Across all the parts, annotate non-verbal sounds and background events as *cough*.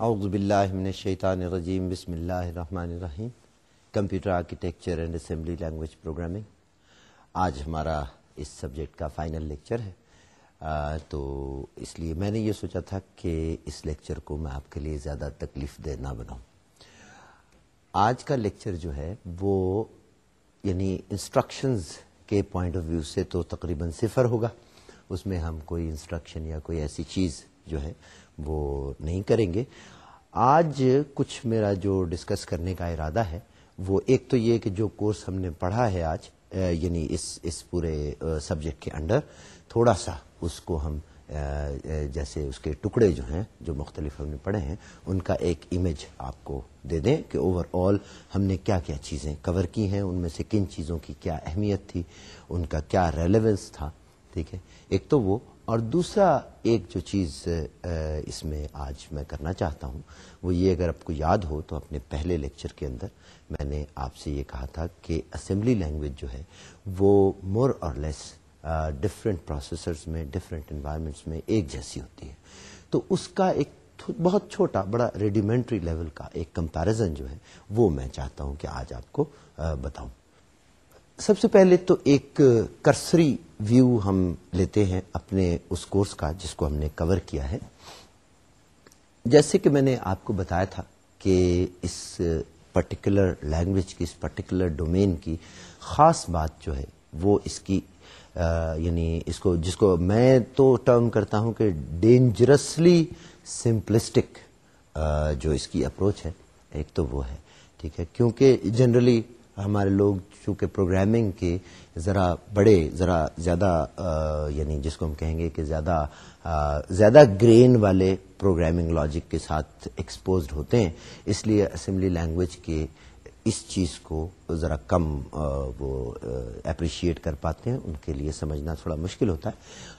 اعوذ باللہ من الشیطان الرجیم بسم اللہ الرحمن الرحیم۔ Computer architecture and assembly language programming. آج ہمارا اس سبجیکٹ کا فائنل لیکچر ہے۔ آ, تو اس لیے میں نے یہ سوچا تھا کہ اس لیکچر کو میں آپ کے لیے زیادہ تکلیف دہ نہ بناؤں۔ آج کا لیکچر جو ہے وہ یعنی انسٹرکشنز کے پوائنٹ آف ویو سے تو تقریباً صفر ہوگا۔ اس میں ہم کوئی انسٹرکشن یا کوئی ایسی چیز جو ہے وہ نہیں کریں گے۔ آج کچھ میرا جو ڈسکس کرنے کا ارادہ ہے، وہ ایک تو یہ کہ جو کورس ہم نے پڑھا ہے آج یعنی اس اس پورے سبجیکٹ کے انڈر تھوڑا سا اس کو ہم جیسے اس کے ٹکڑے جو ہیں، جو مختلف ہم نے پڑھے ہیں، ان کا ایک امیج آپ کو دے دیں کہ اوور آل ہم نے کیا کیا چیزیں کور کی ہیں، ان میں سے کن چیزوں کی کیا اہمیت تھی، ان کا کیا ریلیونس تھا، ٹھیک ہے؟ ایک تو وہ اور دوسرا ایک جو چیز اس میں آج میں کرنا چاہتا ہوں، وہ یہ اگر آپ کو یاد ہو تو اپنے پہلے لیکچر کے اندر میں نے آپ سے یہ کہا تھا کہ اسمبلی لینگویج جو ہے، وہ more or less different processors میں ڈفرینٹ انوائرمنٹس میں ایک جیسی ہوتی ہے۔ تو اس کا ایک بہت چھوٹا، بڑا ریڈیمنٹری لیول کا ایک کمپیرزن جو ہے، وہ میں چاہتا ہوں کہ آج آپ کو بتاؤں۔ سب سے پہلے تو ایک کرسری ویو ہم لیتے ہیں اپنے اس کورس کا جس کو ہم نے کور کیا ہے۔ جیسے کہ میں نے آپ کو بتایا تھا کہ اس پرٹیکولر لینگویج کی اس پرٹیکولر ڈومین کی خاص بات جو ہے وہ اس کی آ, یعنی اس کو جس کو میں تو ٹرم کرتا ہوں کہ ڈینجرسلی سمپلسٹک جو اس کی اپروچ ہے ایک تو وہ ہے ٹھیک ہے۔ کیونکہ جنرلی ہمارے لوگ چونکہ پروگرامنگ کے ذرا بڑے، ذرا زیادہ یعنی جس کو ہم کہیں گے کہ زیادہ زیادہ گرین والے پروگرامنگ لاجک کے ساتھ ایکسپوزڈ ہوتے ہیں، اس لیے اسمبلی لینگویج کے اس چیز کو ذرا کم وہ اپریشیٹ کر پاتے ہیں، ان کے لیے سمجھنا تھوڑا مشکل ہوتا ہے۔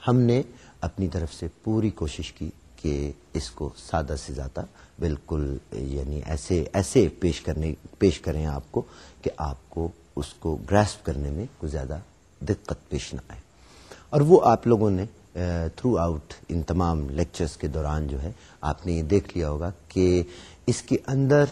ہم نے اپنی طرف سے پوری کوشش کی کہ اس کو سادہ سے زیادہ بالکل یعنی ایسے ایسے پیش کرنے، پیش کریں آپ کو کہ آپ کو اس کو گراسپ کرنے میں کوئی زیادہ دقت پیش نہ آئے۔ اور وہ آپ لوگوں نے تھرو آؤٹ ان تمام لیکچرز کے دوران جو ہے، آپ نے یہ دیکھ لیا ہوگا کہ اس کے اندر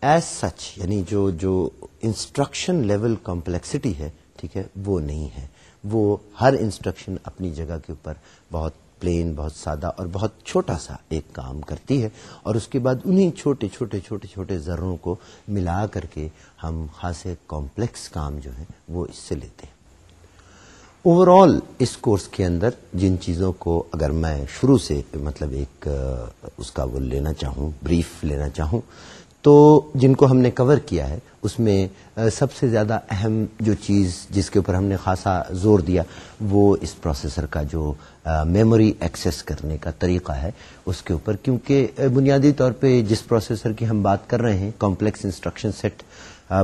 ایز سچ یعنی جو جو انسٹرکشن لیول کمپلیکسٹی ہے، ٹھیک ہے، وہ نہیں ہے۔ وہ ہر انسٹرکشن اپنی جگہ کے اوپر بہت پلین بہت سادہ اور بہت چھوٹا سا ایک کام کرتی ہے اور اس کے بعد انہیں چھوٹے چھوٹے چھوٹے چھوٹے ذروں کو ملا کر کے ہم خاصے کمپلیکس کام جو ہیں وہ اس سے لیتے ہیں۔ اوور آل اس کورس کے اندر جن چیزوں کو اگر میں شروع سے مطلب ایک اس کا وہ لینا چاہوں بریف لینا چاہوں تو جن کو ہم نے کور کیا ہے، اس میں سب سے زیادہ اہم جو چیز جس کے اوپر ہم نے خاصا زور دیا، وہ اس پروسیسر کا جو میموری ایکسیس کرنے کا طریقہ ہے، اس کے اوپر۔ کیونکہ بنیادی طور پہ جس پروسیسر کی ہم بات کر رہے ہیں کمپلیکس انسٹرکشن سیٹ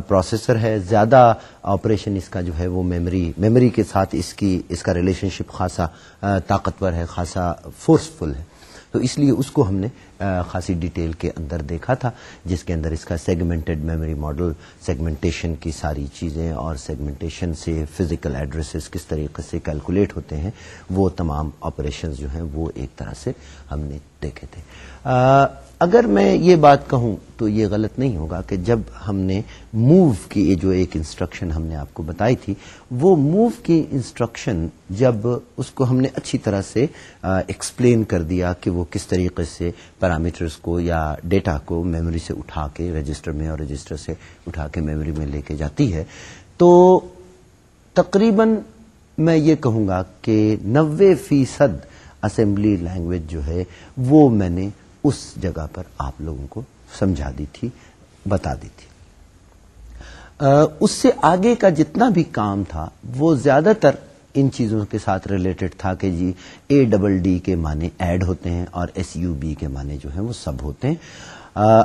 پروسیسر ہے، زیادہ آپریشن اس کا جو ہے وہ میموری میموری کے ساتھ اس کی، اس کا ریلیشن شپ خاصا طاقتور ہے، خاصا فورسفل ہے۔ تو اس لیے اس کو ہم نے خاصی ڈیٹیل کے اندر دیکھا تھا، جس کے اندر اس کا سیگمنٹڈ میموری ماڈل سیگمنٹیشن کی ساری چیزیں اور سیگمنٹیشن سے فزیکل ایڈریسز کس طریقے سے کیلکولیٹ ہوتے ہیں، وہ تمام آپریشنز جو ہیں وہ ایک طرح سے ہم نے دیکھے تھے۔ اگر میں یہ بات کہوں تو یہ غلط نہیں ہوگا کہ جب ہم نے موو کی جو ایک انسٹرکشن ہم نے آپ کو بتائی تھی، وہ موو کی انسٹرکشن جب اس کو ہم نے اچھی طرح سے ایکسپلین کر دیا کہ وہ کس طریقے سے پیرامیٹرز کو یا ڈیٹا کو میموری سے اٹھا کے رجسٹر میں اور رجسٹر سے اٹھا کے میموری میں لے کے جاتی ہے، تو تقریباً میں یہ کہوں گا کہ نوے فیصد اسمبلی لینگویج جو ہے وہ میں نے اس جگہ پر آپ لوگوں کو سمجھا دی تھی، بتا دی تھی۔ اس سے آگے کا جتنا بھی کام تھا، وہ زیادہ تر ان چیزوں کے ساتھ ریلیٹڈ تھا کہ جی اے ڈبل ڈی کے معنی ایڈ ہوتے ہیں اور ایس یو بی کے معنی جو ہیں وہ سب ہوتے ہیں۔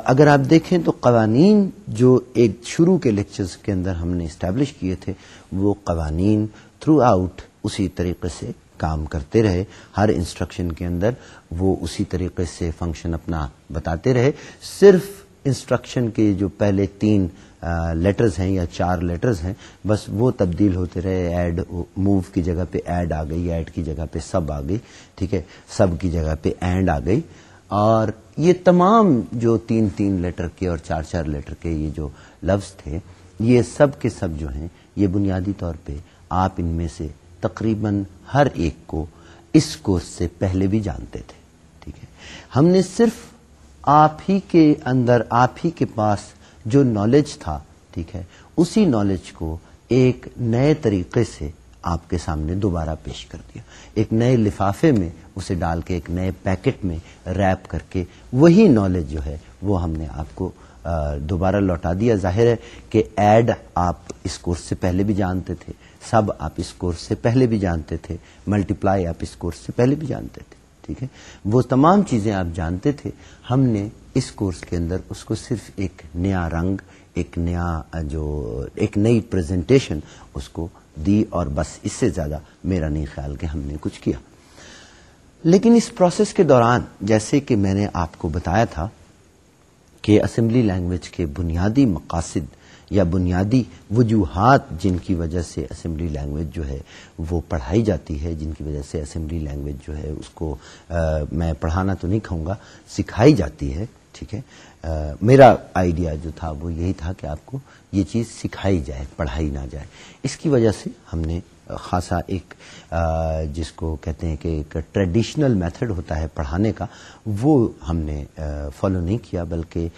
اگر آپ دیکھیں تو قوانین جو ایک شروع کے لیکچرز کے اندر ہم نے اسٹیبلش کیے تھے، وہ قوانین تھرو آؤٹ اسی طریقے سے کام کرتے رہے، ہر انسٹرکشن کے اندر وہ اسی طریقے سے فنکشن اپنا بتاتے رہے۔ صرف انسٹرکشن کے جو پہلے تین لیٹرز ہیں یا چار لیٹرز ہیں، بس وہ تبدیل ہوتے رہے۔ ایڈ موو کی جگہ پہ ایڈ آ گئی ایڈ کی جگہ پہ سب آ گئی، ٹھیک ہے؟ سب کی جگہ پہ اینڈ آ گئی۔ اور یہ تمام جو تین تین لیٹر کے اور چار چار لیٹر کے یہ جو لفظ تھے، یہ سب کے سب جو ہیں، یہ بنیادی طور پہ آپ ان میں سے تقریباً ہر ایک کو اس کورس سے پہلے بھی جانتے تھے، ٹھیک ہے؟ ہم نے صرف آپ ہی کے اندر، آپ ہی کے پاس جو نالج تھا، ٹھیک ہے، اسی نالج کو ایک نئے طریقے سے آپ کے سامنے دوبارہ پیش کر دیا۔ ایک نئے لفافے میں اسے ڈال کے، ایک نئے پیکٹ میں ریپ کر کے وہی نالج جو ہے وہ ہم نے آپ کو دوبارہ لوٹا دیا۔ ظاہر ہے کہ ایڈ آپ اس کورس سے پہلے بھی جانتے تھے۔ سب آپ اس کورس سے پہلے بھی جانتے تھے ملٹی پلائی آپ اس کورس سے پہلے بھی جانتے تھے، ٹھیک ہے؟ وہ تمام چیزیں آپ جانتے تھے، ہم نے اس کورس کے اندر اس کو صرف ایک نیا رنگ، ایک نیا جو، ایک نئی پریزنٹیشن اس کو دی اور بس اس سے زیادہ میرا نہیں خیال کہ ہم نے کچھ کیا۔ لیکن اس پروسیس کے دوران جیسے کہ میں نے آپ کو بتایا تھا کہ اسمبلی لینگویج کے بنیادی مقاصد یا بنیادی وجوہات جن کی وجہ سے اسمبلی لینگویج جو ہے وہ پڑھائی جاتی ہے، جن کی وجہ سے اسمبلی لینگویج جو ہے اس کو میں پڑھانا تو نہیں کہوں گا، سکھائی جاتی ہے، ٹھیک ہے؟ میرا آئیڈیا جو تھا وہ یہی تھا کہ آپ کو یہ چیز سکھائی جائے، پڑھائی نہ جائے۔ اس کی وجہ سے ہم نے خاصا ایک جس کو کہتے ہیں کہ ایک ٹریڈیشنل میتھڈ ہوتا ہے پڑھانے کا، وہ ہم نے فالو نہیں کیا، بلکہ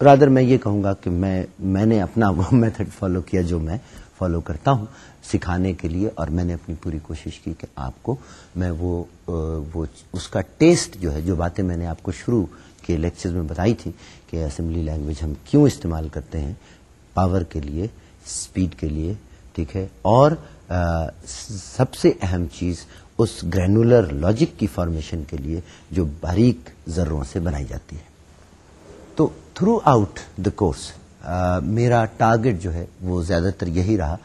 رادر میں یہ کہوں گا کہ میں میں نے اپنا وہ *laughs* میتھڈ فالو کیا جو میں فالو کرتا ہوں سکھانے کے لیے اور میں نے اپنی پوری کوشش کی کہ آپ کو میں وہ وہ اس کا ٹیسٹ جو ہے، جو باتیں میں نے آپ کو شروع کے لیکچر میں بتائی تھی کہ اسمبلی لینگویج ہم کیوں استعمال کرتے ہیں پاور کے لیے اسپیڈ کے لیے، ٹھیک ہے؟ اور سب سے اہم چیز اس گرینولر لاجک کی فارمیشن کے لیے جو باریک ذروں سے بنائی جاتی ہے۔ تو تھرو آؤٹ دا کورس میرا ٹارگٹ جو ہے وہ زیادہ تر یہی رہا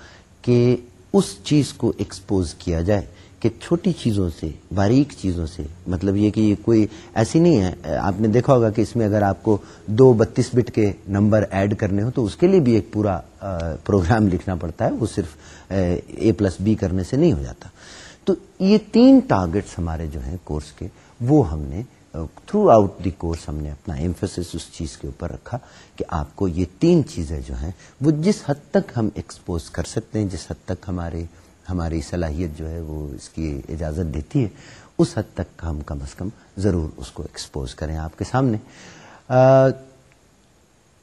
کہ اس چیز کو ایکسپوز کیا جائے کہ چھوٹی چیزوں سے، باریک چیزوں سے مطلب یہ کہ یہ کوئی ایسی نہیں ہے۔ آپ نے دیکھا ہوگا کہ اس میں اگر آپ کو دو بتیس بٹ کے نمبر ایڈ کرنے ہو تو اس کے لیے بھی ایک پورا پروگرام لکھنا پڑتا ہے۔ وہ صرف اے پلس بی کرنے سے نہیں ہو جاتا۔ تو یہ تین ٹارگٹس ہمارے جو ہیں کورس کے، وہ ہم نے تھرو آؤٹ دی کورس ہم نے اپنا ایمفس اس چیز کے اوپر رکھا کہ آپ کو یہ تین چیزیں جو ہیں وہ جس حد تک ہم ایکسپوز کر سکتے ہیں، جس حد تک ہمارے، ہماری صلاحیت جو ہے وہ اس کی اجازت دیتی ہے، اس حد تک ہم کم از کم ضرور اس کو ایکسپوز کریں آپ کے سامنے۔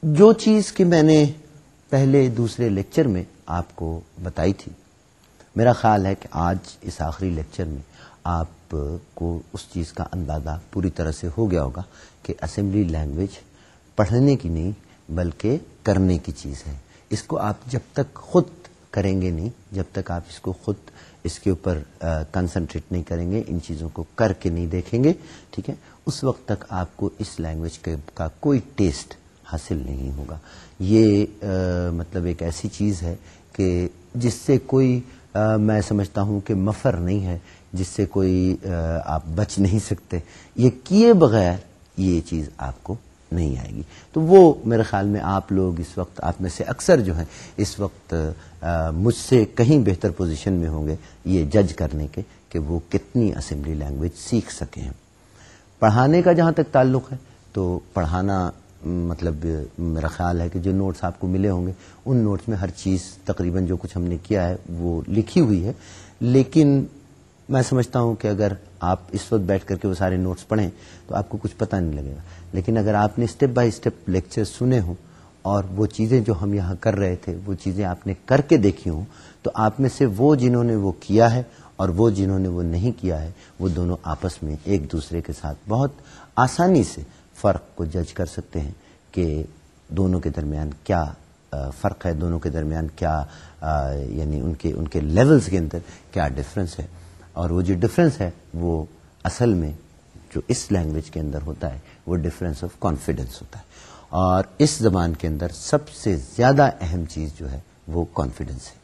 جو چیز کہ میں نے پہلے دوسرے لیکچر میں آپ کو بتائی تھی، میرا خیال ہے کہ آج اس آخری لیکچر میں آپ آپ کو اس چیز کا اندازہ پوری طرح سے ہو گیا ہوگا کہ اسمبلی لینگویج پڑھنے کی نہیں، بلکہ کرنے کی چیز ہے۔ اس کو آپ جب تک خود کریں گے نہیں، جب تک آپ اس کو خود اس کے اوپر کنسنٹریٹ نہیں کریں گے، ان چیزوں کو کر کے نہیں دیکھیں گے، ٹھیک ہے؟ اس وقت تک آپ کو اس لینگویج کا کوئی ٹیسٹ حاصل نہیں ہوگا۔ یہ مطلب ایک ایسی چیز ہے کہ جس سے کوئی میں سمجھتا ہوں کہ مفر نہیں ہے، جس سے کوئی آپ بچ نہیں سکتے۔ یہ کیے بغیر یہ چیز آپ کو نہیں آئے گی۔ تو وہ میرے خیال میں آپ لوگ اس وقت، آپ میں سے اکثر جو ہیں، اس وقت مجھ سے کہیں بہتر پوزیشن میں ہوں گے یہ جج کرنے کے، کہ وہ کتنی اسمبلی لینگویج سیکھ سکیں پڑھانے کا جہاں تک تعلق ہے، تو پڑھانا مطلب میرا خیال ہے کہ جو نوٹس آپ کو ملے ہوں گے، ان نوٹس میں ہر چیز تقریباً جو کچھ ہم نے کیا ہے، وہ لکھی ہوئی ہے۔ لیکن میں سمجھتا ہوں کہ اگر آپ اس وقت بیٹھ کر کے وہ سارے نوٹس پڑھیں تو آپ کو کچھ پتہ نہیں لگے گا۔ لیکن اگر آپ نے اسٹیپ بائی اسٹیپ لیکچر سنے ہوں اور وہ چیزیں جو ہم یہاں کر رہے تھے، وہ چیزیں آپ نے کر کے دیکھی ہوں، تو آپ میں سے وہ جنہوں نے وہ کیا ہے اور وہ جنہوں نے وہ نہیں کیا ہے، وہ دونوں آپس میں ایک دوسرے کے ساتھ بہت آسانی سے فرق کو جج کر سکتے ہیں کہ دونوں کے درمیان کیا فرق ہے، دونوں کے درمیان کیا یعنی ان کے ان کے لیولز کے اندر کیا ڈفرینس ہے۔ اور وہ جو ڈفرینس ہے، وہ اصل میں جو اس لینگویج کے اندر ہوتا ہے، وہ ڈفرینس آف کانفیڈینس ہوتا ہے۔ اور اس زبان کے اندر سب سے زیادہ اہم چیز جو ہے، وہ کانفیڈینس ہے۔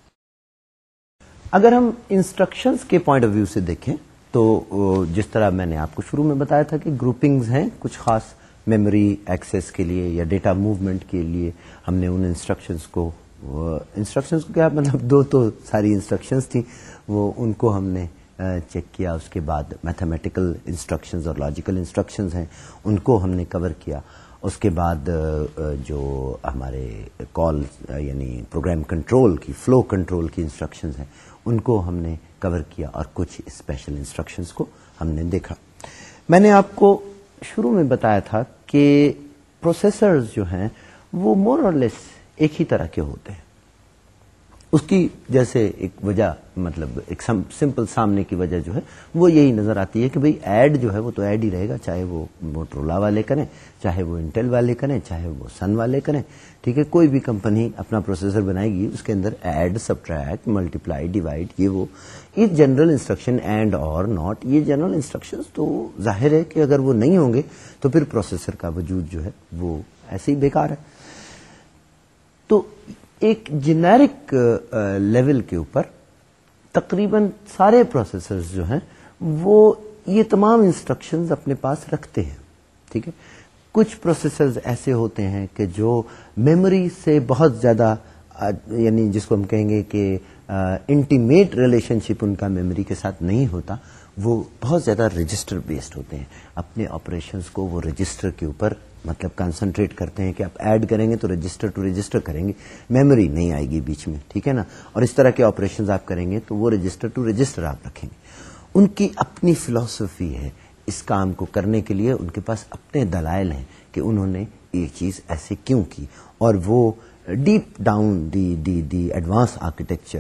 اگر ہم انسٹرکشنز کے پوائنٹ آف ویو سے دیکھیں، تو جس طرح میں نے آپ کو شروع میں بتایا تھا کہ گروپنگز ہیں، کچھ خاص میموری ایکسیس کے لیے یا ڈیٹا موومنٹ کے لیے ہم نے ان انسٹرکشنز کو انسٹرکشنز کو کیا مطلب دو تو ساری انسٹرکشنز تھیں، وہ ان کو ہم نے چیک کیا، اس کے بعد میتھمیٹیکل انسٹرکشنز اور لاجیکل انسٹرکشنز ہیں، ان کو ہم نے کور کیا۔ اس کے بعد جو ہمارے کال یعنی پروگرام کنٹرول کی فلو کنٹرول کی انسٹرکشنز ہیں، ان کو ہم نے کور کیا اور کچھ اسپیشل انسٹرکشنز کو ہم نے دیکھا۔ میں نے آپ کو شروع میں بتایا تھا کہ پروسیسرز جو ہیں وہ مور اور لیس ایک ہی طرح کے ہوتے ہیں۔ اس کی جیسے ایک وجہ مطلب ایک سمپل سامنے کی وجہ جو ہے، وہ یہی نظر آتی ہے کہ بھئی ایڈ جو ہے وہ تو ایڈ ہی رہے گا، چاہے وہ موٹرولا والے کریں، چاہے وہ انٹیل والے کریں، چاہے وہ سن والے کریں۔ ٹھیک ہے، کوئی بھی کمپنی اپنا پروسیسر بنائے گی، اس کے اندر ایڈ سبٹریکٹ ملٹیپلائی ڈیوائڈ یہ وہ یہ general instruction and or not یہ جنرل انسٹرکشن تو ظاہر ہے کہ اگر وہ نہیں ہوں گے تو پھر پروسیسر کا وجود جو ہے وہ ایسے ہی بیکار ہے۔ تو ایک جنیرک لیول uh, کے اوپر تقریباً سارے پروسیسر جو ہیں وہ یہ تمام انسٹرکشنز اپنے پاس رکھتے ہیں، ٹھیک ہے؟ کچھ پروسیسرز ایسے ہوتے ہیں کہ جو میموری سے بہت زیادہ uh, یعنی جس کو ہم کہیں گے کہ انٹیمیٹ ریلیشن شپ ان کا میموری کے ساتھ نہیں ہوتا، وہ بہت زیادہ رجسٹر بیسڈ ہوتے ہیں۔ اپنے آپریشنس کو وہ رجسٹر کے اوپر مطلب کنسنٹریٹ کرتے ہیں کہ آپ ایڈ کریں گے تو رجسٹر ٹو رجسٹر کریں گے۔ میموری نہیں آئے گی بیچ میں، ٹھیک ہے نا؟ اور اس طرح کے آپریشن آپ کریں گے تو وہ رجسٹر ٹو رجسٹر آپ رکھیں گے۔ ان کی اپنی فلاسفی ہے اس کام کو کرنے کے لیے، ان کے پاس اپنے دلائل ہیں کہ انہوں نے یہ چیز ایسے کیوں کی۔ اور وہ deep down the the the advance architecture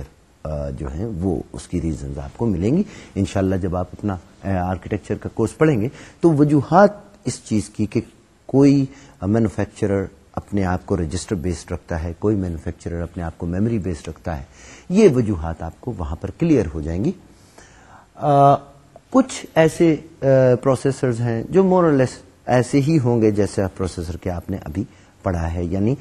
جو ہیں، وہ اس کی ریزنز آپ کو ملیں گی۔ انشاءاللہ جب آپ اپنا آرکیٹیکچر کا کورس پڑھیں گے، تو وجوہات اس چیز کی کہ کوئی مینوفیکچرر اپنے آپ کو رجسٹر بیسڈ رکھتا ہے، کوئی مینوفیکچرر اپنے آپ کو میموری بیسڈ رکھتا ہے، یہ وجوہات آپ کو وہاں پر کلیئر ہو جائیں گی۔ کچھ ایسے پروسیسرز ہیں جو مور لیس ایسے ہی ہوں گے جیسے پروسیسر کے آپ نے ابھی پڑھا ہے یعنی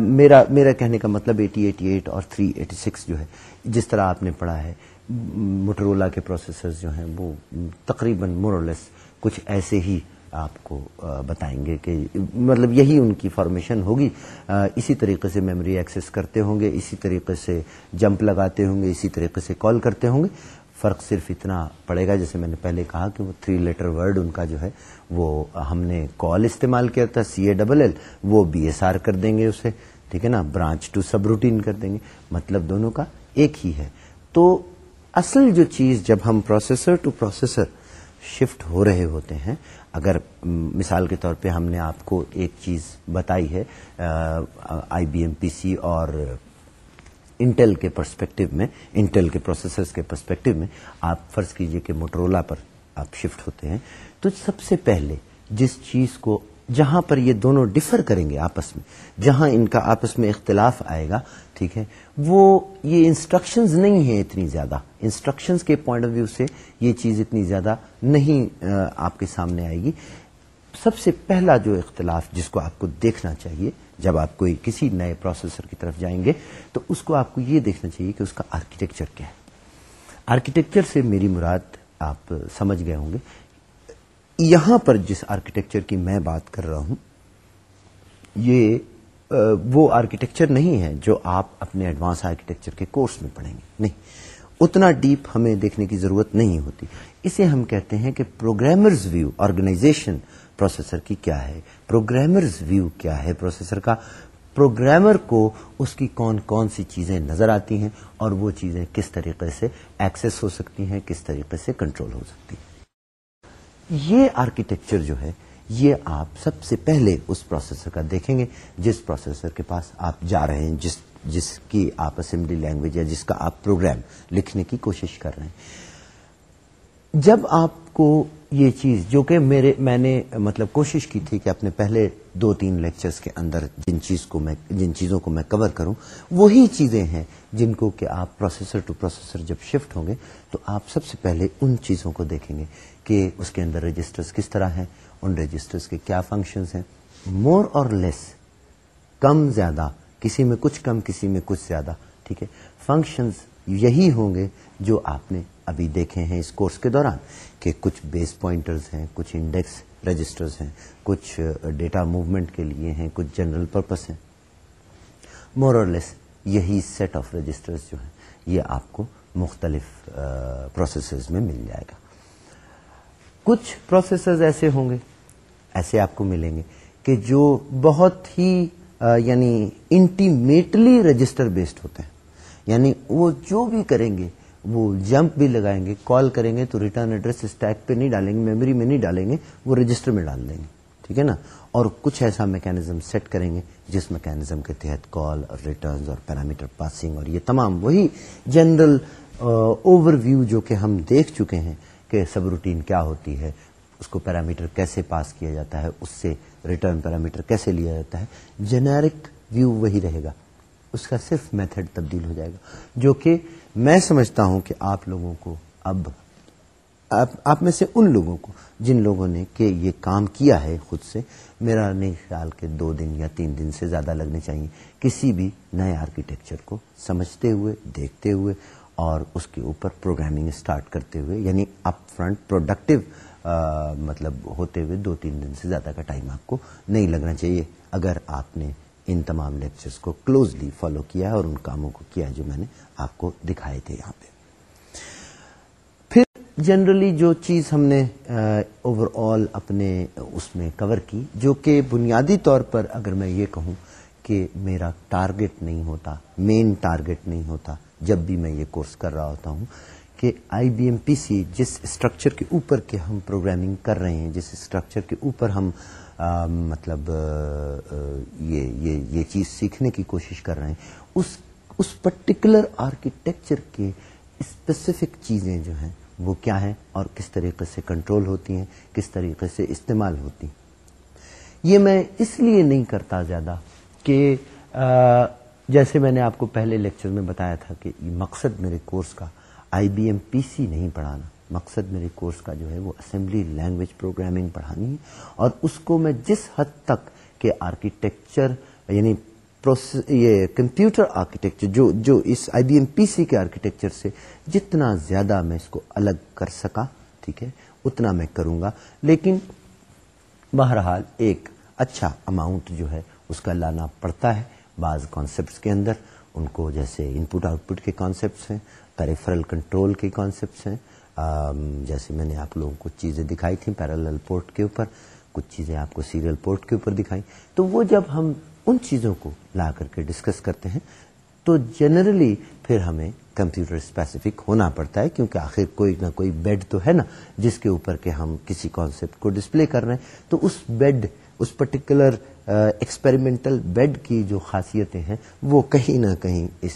میرا میرا کہنے کا مطلب ایٹی ایٹی ایٹ اور تھری ایٹی سکس جو ہے، جس طرح آپ نے پڑھا ہے موٹرولا کے پروسیسرز جو ہیں، وہ تقریباً مورلیس کچھ ایسے ہی آپ کو بتائیں گے کہ مطلب یہی ان کی فارمیشن ہوگی۔ اسی طریقے سے میموری ایکسس کرتے ہوں گے، اسی طریقے سے جمپ لگاتے ہوں گے، اسی طریقے سے کال کرتے ہوں گے۔ فرق صرف اتنا پڑے گا جیسے میں نے پہلے کہا کہ وہ تھری لیٹر ورڈ ان کا جو ہے وہ ہم نے کال استعمال کیا تھا سی اے ڈبل ایل وہ بی ایس آر کر دیں گے اسے، ٹھیک ہے نا؟ برانچ ٹو سب روٹین کر دیں گے مطلب دونوں کا ایک ہی ہے۔ تو اصل جو چیز جب ہم پروسیسر ٹو پروسیسر شفٹ ہو رہے ہوتے ہیں، اگر مثال کے طور پہ ہم نے آپ کو ایک چیز بتائی ہے آئی بی ایم پی سی اور انٹیل کے پرسپیکٹو میں، انٹیل کے پروسیسرز کے پرسپیکٹو میں آپ فرض کیجیے کہ موٹرولا پر آپ شفٹ ہوتے ہیں۔ تو سب سے پہلے جس چیز کو جہاں پر یہ دونوں ڈفر کریں گے آپس میں، جہاں ان کا آپس میں اختلاف آئے گا، ٹھیک ہے، وہ یہ انسٹرکشنز نہیں ہیں اتنی زیادہ۔ انسٹرکشنز کے پوائنٹ آف ویو سے یہ چیز اتنی زیادہ نہیں آپ کے سامنے آئے گی۔ سب سے پہلا جو اختلاف جس کو آپ کو دیکھنا چاہیے جب آپ کوئی کسی نئے پروسیسر کی طرف جائیں گے، تو اس کو آپ کو یہ دیکھنا چاہیے کہ اس کا آرکیٹیکچر کیا ہے۔ آرکیٹیکچر سے میری مراد آپ سمجھ گئے ہوں گے۔ یہاں پر جس آرکیٹیکچر کی میں بات کر رہا ہوں، یہ وہ آرکیٹیکچر نہیں ہے جو آپ اپنے ایڈوانس آرکیٹیکچر کے کورس میں پڑھیں گے۔ نہیں۔ اتنا ڈیپ ہمیں دیکھنے کی ضرورت نہیں ہوتی۔ اسے ہم کہتے ہیں کہ پروگرامرز ویو آرگنائزیشن پروسیسر کی کیا ہے؟ پروگرامرز ویو کیا ہے؟ پروسیسر کا پروگرامر کو اس کی کون کون سی چیزیں نظر آتی ہیں اور وہ چیزیں کس طریقے سے ایکسس ہو سکتی ہیں، کس طریقے سے کنٹرول ہو سکتی ہیں؟ یہ آرکیٹیکچر جو ہے، یہ آپ سب سے پہلے اس پروسیسر کا دیکھیں گے، جس پروسیسر کے پاس آپ جا رہے ہیں، جس جس کی آپ اسمبلی لینگویج یا جس کا آپ پروگرام لکھنے کی کوشش کر رہے ہیں۔ جب آپ کو یہ چیز، جو کہ میرے، میں نے مطلب کوشش کی تھی کہ اپنے پہلے دو تین لیکچرز کے اندر جن چیز کو میں، جن چیزوں کو میں کور کروں، وہی چیزیں ہیں جن کو کہ آپ پروسیسر ٹو پروسیسر جب شفٹ ہوں گے، تو آپ سب سے پہلے ان چیزوں کو دیکھیں گے کہ اس کے اندر رجسٹرز کس طرح ہیں، ان رجسٹرز کے کیا فنکشنز ہیں۔ مور اور لیس کم زیادہ، کسی میں کچھ کم، کسی میں کچھ زیادہ، ٹھیک ہے؟ فنکشنز یہی ہوں گے جو آپ نے ابھی دیکھے ہیں اس کورس کے دوران کہ کچھ بیس پوائنٹرز ہیں، کچھ انڈیکس رجسٹرز ہیں، کچھ ڈیٹا موومنٹ کے لیے ہیں، کچھ جنرل پرپس ہیں۔ مور اور لیس، یہی سیٹ آف رجسٹرز جو ہیں، یہ آپ کو مختلف پروسیسرز میں مل جائے گا۔ کچھ پروسیسرز ایسے ہوں گے، ایسے آپ کو ملیں گے کہ جو بہت ہی یعنی انٹیمیٹلی رجسٹر بیسڈ ہوتے ہیں۔ یعنی وہ جو بھی کریں گے، وہ جمپ بھی لگائیں گے، کال کریں گے تو ریٹرن ایڈریس اسٹیک پہ نہیں ڈالیں گے میموری میں نہیں ڈالیں گے، وہ رجسٹر میں ڈال دیں گے، ٹھیک ہے نا؟ اور کچھ ایسا میکینزم سیٹ کریں گے جس میکینزم کے تحت کال اور ریٹرنز اور پیرامیٹر پاسنگ اور یہ تمام وہی جنرل اوور ویو جو کہ ہم دیکھ چکے ہیں کہ سب روٹین کیا ہوتی ہے، اس کو پیرامیٹر کیسے پاس کیا جاتا ہے، اس سے ریٹرن پیرامیٹر کیسے لیا جاتا ہے جنیرک ویو وہی رہے گا۔ اس کا صرف میتھڈ تبدیل ہو جائے گا، جو کہ میں سمجھتا ہوں کہ آپ لوگوں کو اب آپ میں سے ان لوگوں کو، جن لوگوں نے کہ یہ کام کیا ہے خود سے، میرا نہیں خیال کہ دو دن یا تین دن سے زیادہ لگنے چاہیے، کسی بھی نئے آرکیٹیکچر کو سمجھتے ہوئے، دیکھتے ہوئے، اور اس کے اوپر پروگرامنگ اسٹارٹ کرتے ہوئے یعنی اپ فرنٹ پروڈکٹیو مطلب ہوتے ہوئے دو تین دن سے زیادہ کا ٹائم آپ کو نہیں لگنا چاہیے۔ اگر آپ نے ان تمام لیکچرز کو کلوزلی فالو کیا اور ان کاموں کو کیا جو میں نے آپ کو دکھائے تھے یہاں پہ۔ پھر جنرلی جو چیز ہم نے اوور آل اپنے اس میں کور کی جو کہ بنیادی طور پر اگر میں یہ کہوں کہ میرا ٹارگٹ نہیں ہوتا مین ٹارگٹ نہیں ہوتا جب بھی میں یہ کورس کر رہا ہوتا ہوں کہ آئی بی ایم پی سی جس اسٹرکچر کے اوپر کے ہم پروگرامنگ کر رہے ہیں جس اسٹرکچر کے اوپر ہم آ, مطلب یہ یہ یہ چیز سیکھنے کی کوشش کر رہے ہیں۔ اس اس پرٹیکولر آرکیٹیکچر کے اسپیسیفک چیزیں جو ہیں، وہ کیا ہیں اور کس طریقے سے کنٹرول ہوتی ہیں، کس طریقے سے استعمال ہوتی ہیں۔ یہ میں اس لیے نہیں کرتا زیادہ کہ جیسے میں نے آپ کو پہلے لیکچر میں بتایا تھا کہ مقصد میرے کورس کا آئی بی ایم پی سی نہیں پڑھانا۔ مقصد میرے کورس کا جو ہے وہ اسمبلی لینگویج پروگرامنگ پڑھانی ہے اور اس کو میں جس حد تک کہ آرکیٹیکچر یعنی یہ کمپیوٹر آرکیٹیکچر جو جو اس آئی بی ایم پی سی کے آرکیٹیکچر سے جتنا زیادہ میں اس کو الگ کر سکا، ٹھیک ہے، اتنا میں کروں گا۔ لیکن بہرحال ایک اچھا اماؤنٹ جو ہے اس کا لانا پڑتا ہے بعض کانسیپٹس کے اندر۔ ان کو جیسے ان پٹ آؤٹ پٹ کے کانسیپٹس ہیں پیریفرل کنٹرول کے کانسیپٹس ہیں جیسے میں نے آپ لوگوں کو چیزیں دکھائی تھیں پیرل پورٹ کے اوپر کچھ چیزیں آپ کو سیریل پورٹ کے اوپر دکھائی۔ تو وہ جب ہم ان چیزوں کو لا کر کے ڈسکس کرتے ہیں، تو جنرلی پھر ہمیں کمپیوٹر اسپیسیفک ہونا پڑتا ہے، کیونکہ آخر کوئی نہ کوئی بیڈ تو ہے نا، جس کے اوپر کے ہم کسی کانسیپٹ کو ڈسپلے کر رہے ہیں۔ تو اس بیڈ اس پرٹیکولر ایکسپیریمنٹل بیڈ کی جو خاصیتیں ہیں، وہ کہیں نہ کہیں اس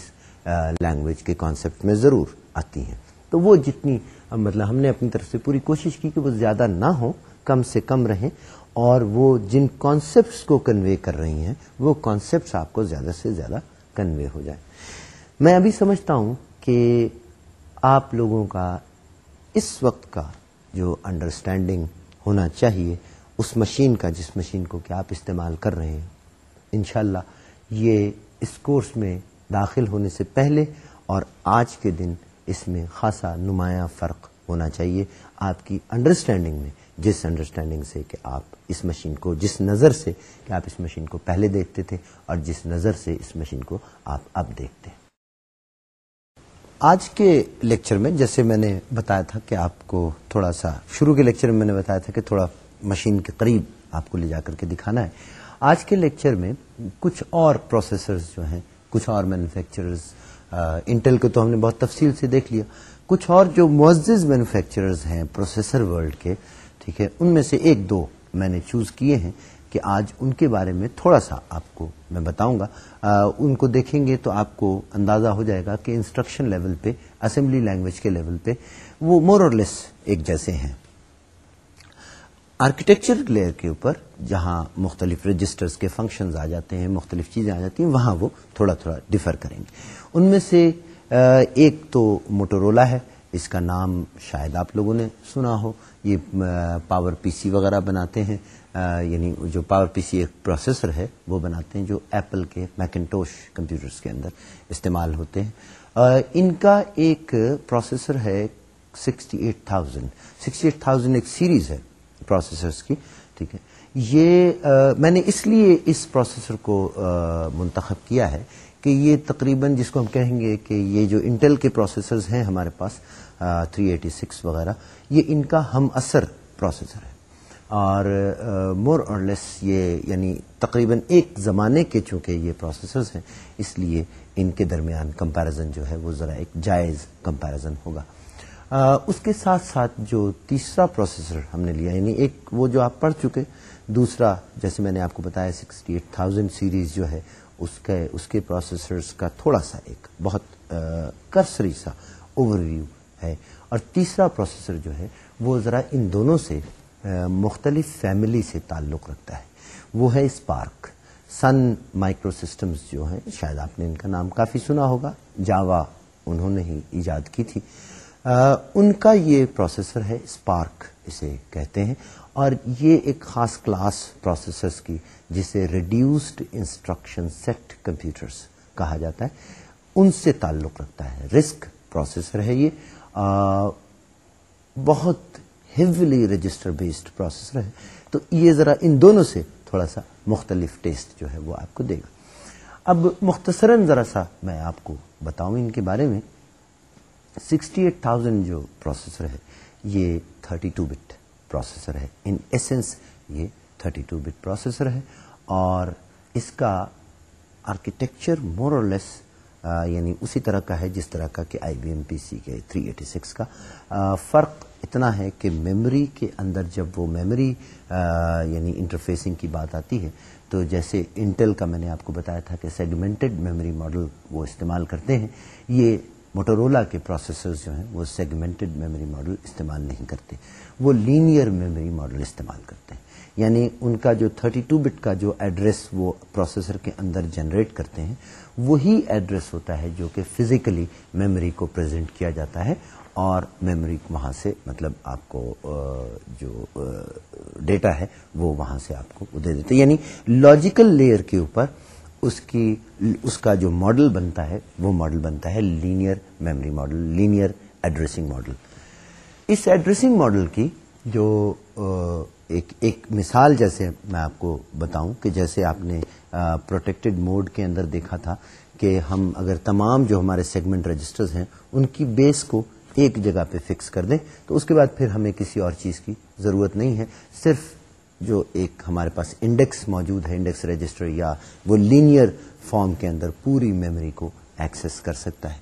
لینگویج کے کانسیپٹ میں ضرور آتی ہیں۔ تو وہ جتنی مطلب ہم نے اپنی طرف سے پوری کوشش کی کہ وہ زیادہ نہ ہو کم سے کم رہیں اور وہ جن کانسیپٹس کو کنوے کر رہی ہیں، وہ کانسیپٹس آپ کو زیادہ سے زیادہ کنوے ہو جائیں۔ میں ابھی سمجھتا ہوں کہ آپ لوگوں کا اس وقت کا جو انڈرسٹینڈنگ ہونا چاہیے، اس مشین کا، جس مشین کو کہ آپ استعمال کر رہے ہیں۔ انشاءاللہ یہ اس کورس میں داخل ہونے سے پہلے اور آج کے دن اس میں خاصا نمایاں فرق ہونا چاہیے آپ کی انڈرسٹینڈنگ میں، جس انڈرسٹینڈنگ سے کہ آپ اس مشین کو، جس نظر سے کہ آپ اس مشین کو پہلے دیکھتے تھے اور جس نظر سے اس مشین کو آپ اب دیکھتے ہیں۔ آج کے لیکچر میں، جیسے میں نے بتایا تھا کہ آپ کو تھوڑا سا، شروع کے لیکچر میں میں نے بتایا تھا کہ تھوڑا مشین کے قریب آپ کو لے جا کر کے دکھانا ہے۔ آج کے لیکچر میں کچھ اور پروسیسرز جو ہیں، کچھ اور مینوفیکچررز انٹل کو تو ہم نے بہت تفصیل سے دیکھ لیا۔ کچھ اور جو معزز مینوفیکچررز ہیں پروسیسر ورلڈ کے، ٹھیک ہے، ان میں سے ایک دو میں نے چوز کیے ہیں کہ آج ان کے بارے میں تھوڑا سا آپ کو میں بتاؤں گا۔ ان کو دیکھیں گے تو آپ کو اندازہ ہو جائے گا کہ انسٹرکشن لیول پہ اسمبلی لینگویج کے لیول پہ وہ مور اور لیس ایک جیسے ہیں۔ آرکیٹیکچر لیئر کے اوپر جہاں مختلف رجسٹرز کے فنکشنز آ جاتے ہیں، مختلف چیزیں آ جاتی ہیں، وہاں وہ تھوڑا تھوڑا ڈفر کریں گے۔ ان میں سے ایک تو موٹورولا ہے، اس کا نام شاید آپ لوگوں نے سنا ہو۔ یہ پاور پی سی وغیرہ بناتے ہیں۔ یعنی جو پاور پی سی ایک پروسیسر ہے، وہ بناتے ہیں جو ایپل کے میکنٹوش کمپیوٹرز کے اندر استعمال ہوتے ہیں۔ ان کا ایک پروسیسر ہے sixty eight thousand sixty eight thousand ایک سیریز ہے۔ پروسیسرز کی، ٹھیک ہے۔ یہ میں نے اس لیے اس پروسیسر کو منتخب کیا ہے کہ یہ تقریباً جس کو ہم کہیں گے کہ یہ جو انٹل کے پروسیسرز ہیں ہمارے پاس تھری ایٹی سکس وغیرہ، یہ ان کا ہم اثر پروسیسر ہے۔ اور مور اور لیس یہ یعنی تقریباً ایک زمانے کے چونکہ یہ پروسیسرز ہیں، اس لیے ان کے درمیان کمپیرزن جو ہے وہ ذرا ایک جائز کمپیرزن ہوگا۔ اس کے ساتھ ساتھ جو تیسرا پروسیسر ہم نے لیا یعنی ایک وہ جو آپ پڑھ چکے، دوسرا جیسے میں نے آپ کو بتایا سکسٹی ایٹ تھاؤزینڈ سیریز جو ہے، اس کے اس کے پروسیسرز کا تھوڑا سا ایک بہت کرسری سا اوور ویو ہے۔ اور تیسرا پروسیسر جو ہے، وہ ذرا ان دونوں سے مختلف فیملی سے تعلق رکھتا ہے۔ وہ ہے اسپارک سن مائکرو سسٹمز جو ہیں، شاید آپ نے ان کا نام کافی سنا ہوگا۔ جاوا انہوں نے ہی ایجاد کی تھی۔ ان کا یہ پروسیسر ہے اسپارک اسے کہتے ہیں، اور یہ ایک خاص کلاس پروسیسرز کی، جسے ریڈیوسڈ انسٹرکشن سیٹ کمپیوٹرز کہا جاتا ہے، ان سے تعلق رکھتا ہے۔ رسک پروسیسر ہے یہ۔ بہت ہیولی رجسٹر بیسڈ پروسیسر ہے۔ تو یہ ذرا ان دونوں سے تھوڑا سا مختلف ٹیسٹ جو ہے وہ آپ کو دے گا۔ اب مختصراً ذرا سا میں آپ کو بتاؤں ان کے بارے میں۔ سکسٹی ایٹ تھاؤزینڈ جو پروسیسر ہے، یہ تھرٹی ٹو بٹ پروسیسر ہے. ان ایسنس یہ تھرٹی ٹو بٹ پروسیسر ہے اور اس کا آرکیٹیکچر مور اور لیس یعنی اسی طرح کا ہے جس طرح کا کہ آئی بی ایم پی سی کے تھری ایٹی سکس کا فرق اتنا ہے کہ میموری کے اندر جب وہ میموری یعنی انٹرفیسنگ کی بات آتی ہے، تو جیسے انٹل کا میں نے آپ کو بتایا تھا کہ سیگمنٹڈ میموری ماڈل وہ استعمال کرتے ہیں، یہ موٹورولا کے پروسیسرز جو ہیں وہ سیگمنٹڈ میموری ماڈل استعمال نہیں کرتے۔ وہ لینئر میموری ماڈل استعمال کرتے ہیں۔ یعنی ان کا جو 32 بٹ کا جو ایڈریس وہ پروسیسر کے اندر جنریٹ کرتے ہیں، وہی ایڈریس ہوتا ہے جو کہ فزیکلی میموری کو پریزنٹ کیا جاتا ہے اور میموری وہاں سے مطلب آپ کو جو ڈیٹا ہے وہ وہاں سے آپ کو دے دیتے یعنی لاجیکل لیئر کے اوپر اس کی اس کا جو ماڈل بنتا ہے، وہ ماڈل بنتا ہے linear memory model linear addressing model اس ایڈریسنگ ماڈل کی جو ایک ایک مثال جیسے میں آپ کو بتاؤں کہ جیسے آپ نے پروٹیکٹڈ موڈ کے اندر دیکھا تھا کہ ہم اگر تمام جو ہمارے سیگمنٹ رجسٹرز ہیں، ان کی بیس کو ایک جگہ پہ فکس کر دیں، تو اس کے بعد پھر ہمیں کسی اور چیز کی ضرورت نہیں ہے، صرف جو ایک ہمارے پاس انڈیکس موجود ہے انڈیکس رجسٹر یا وہ لینئر فارم کے اندر پوری میموری کو ایکسس کر سکتا ہے۔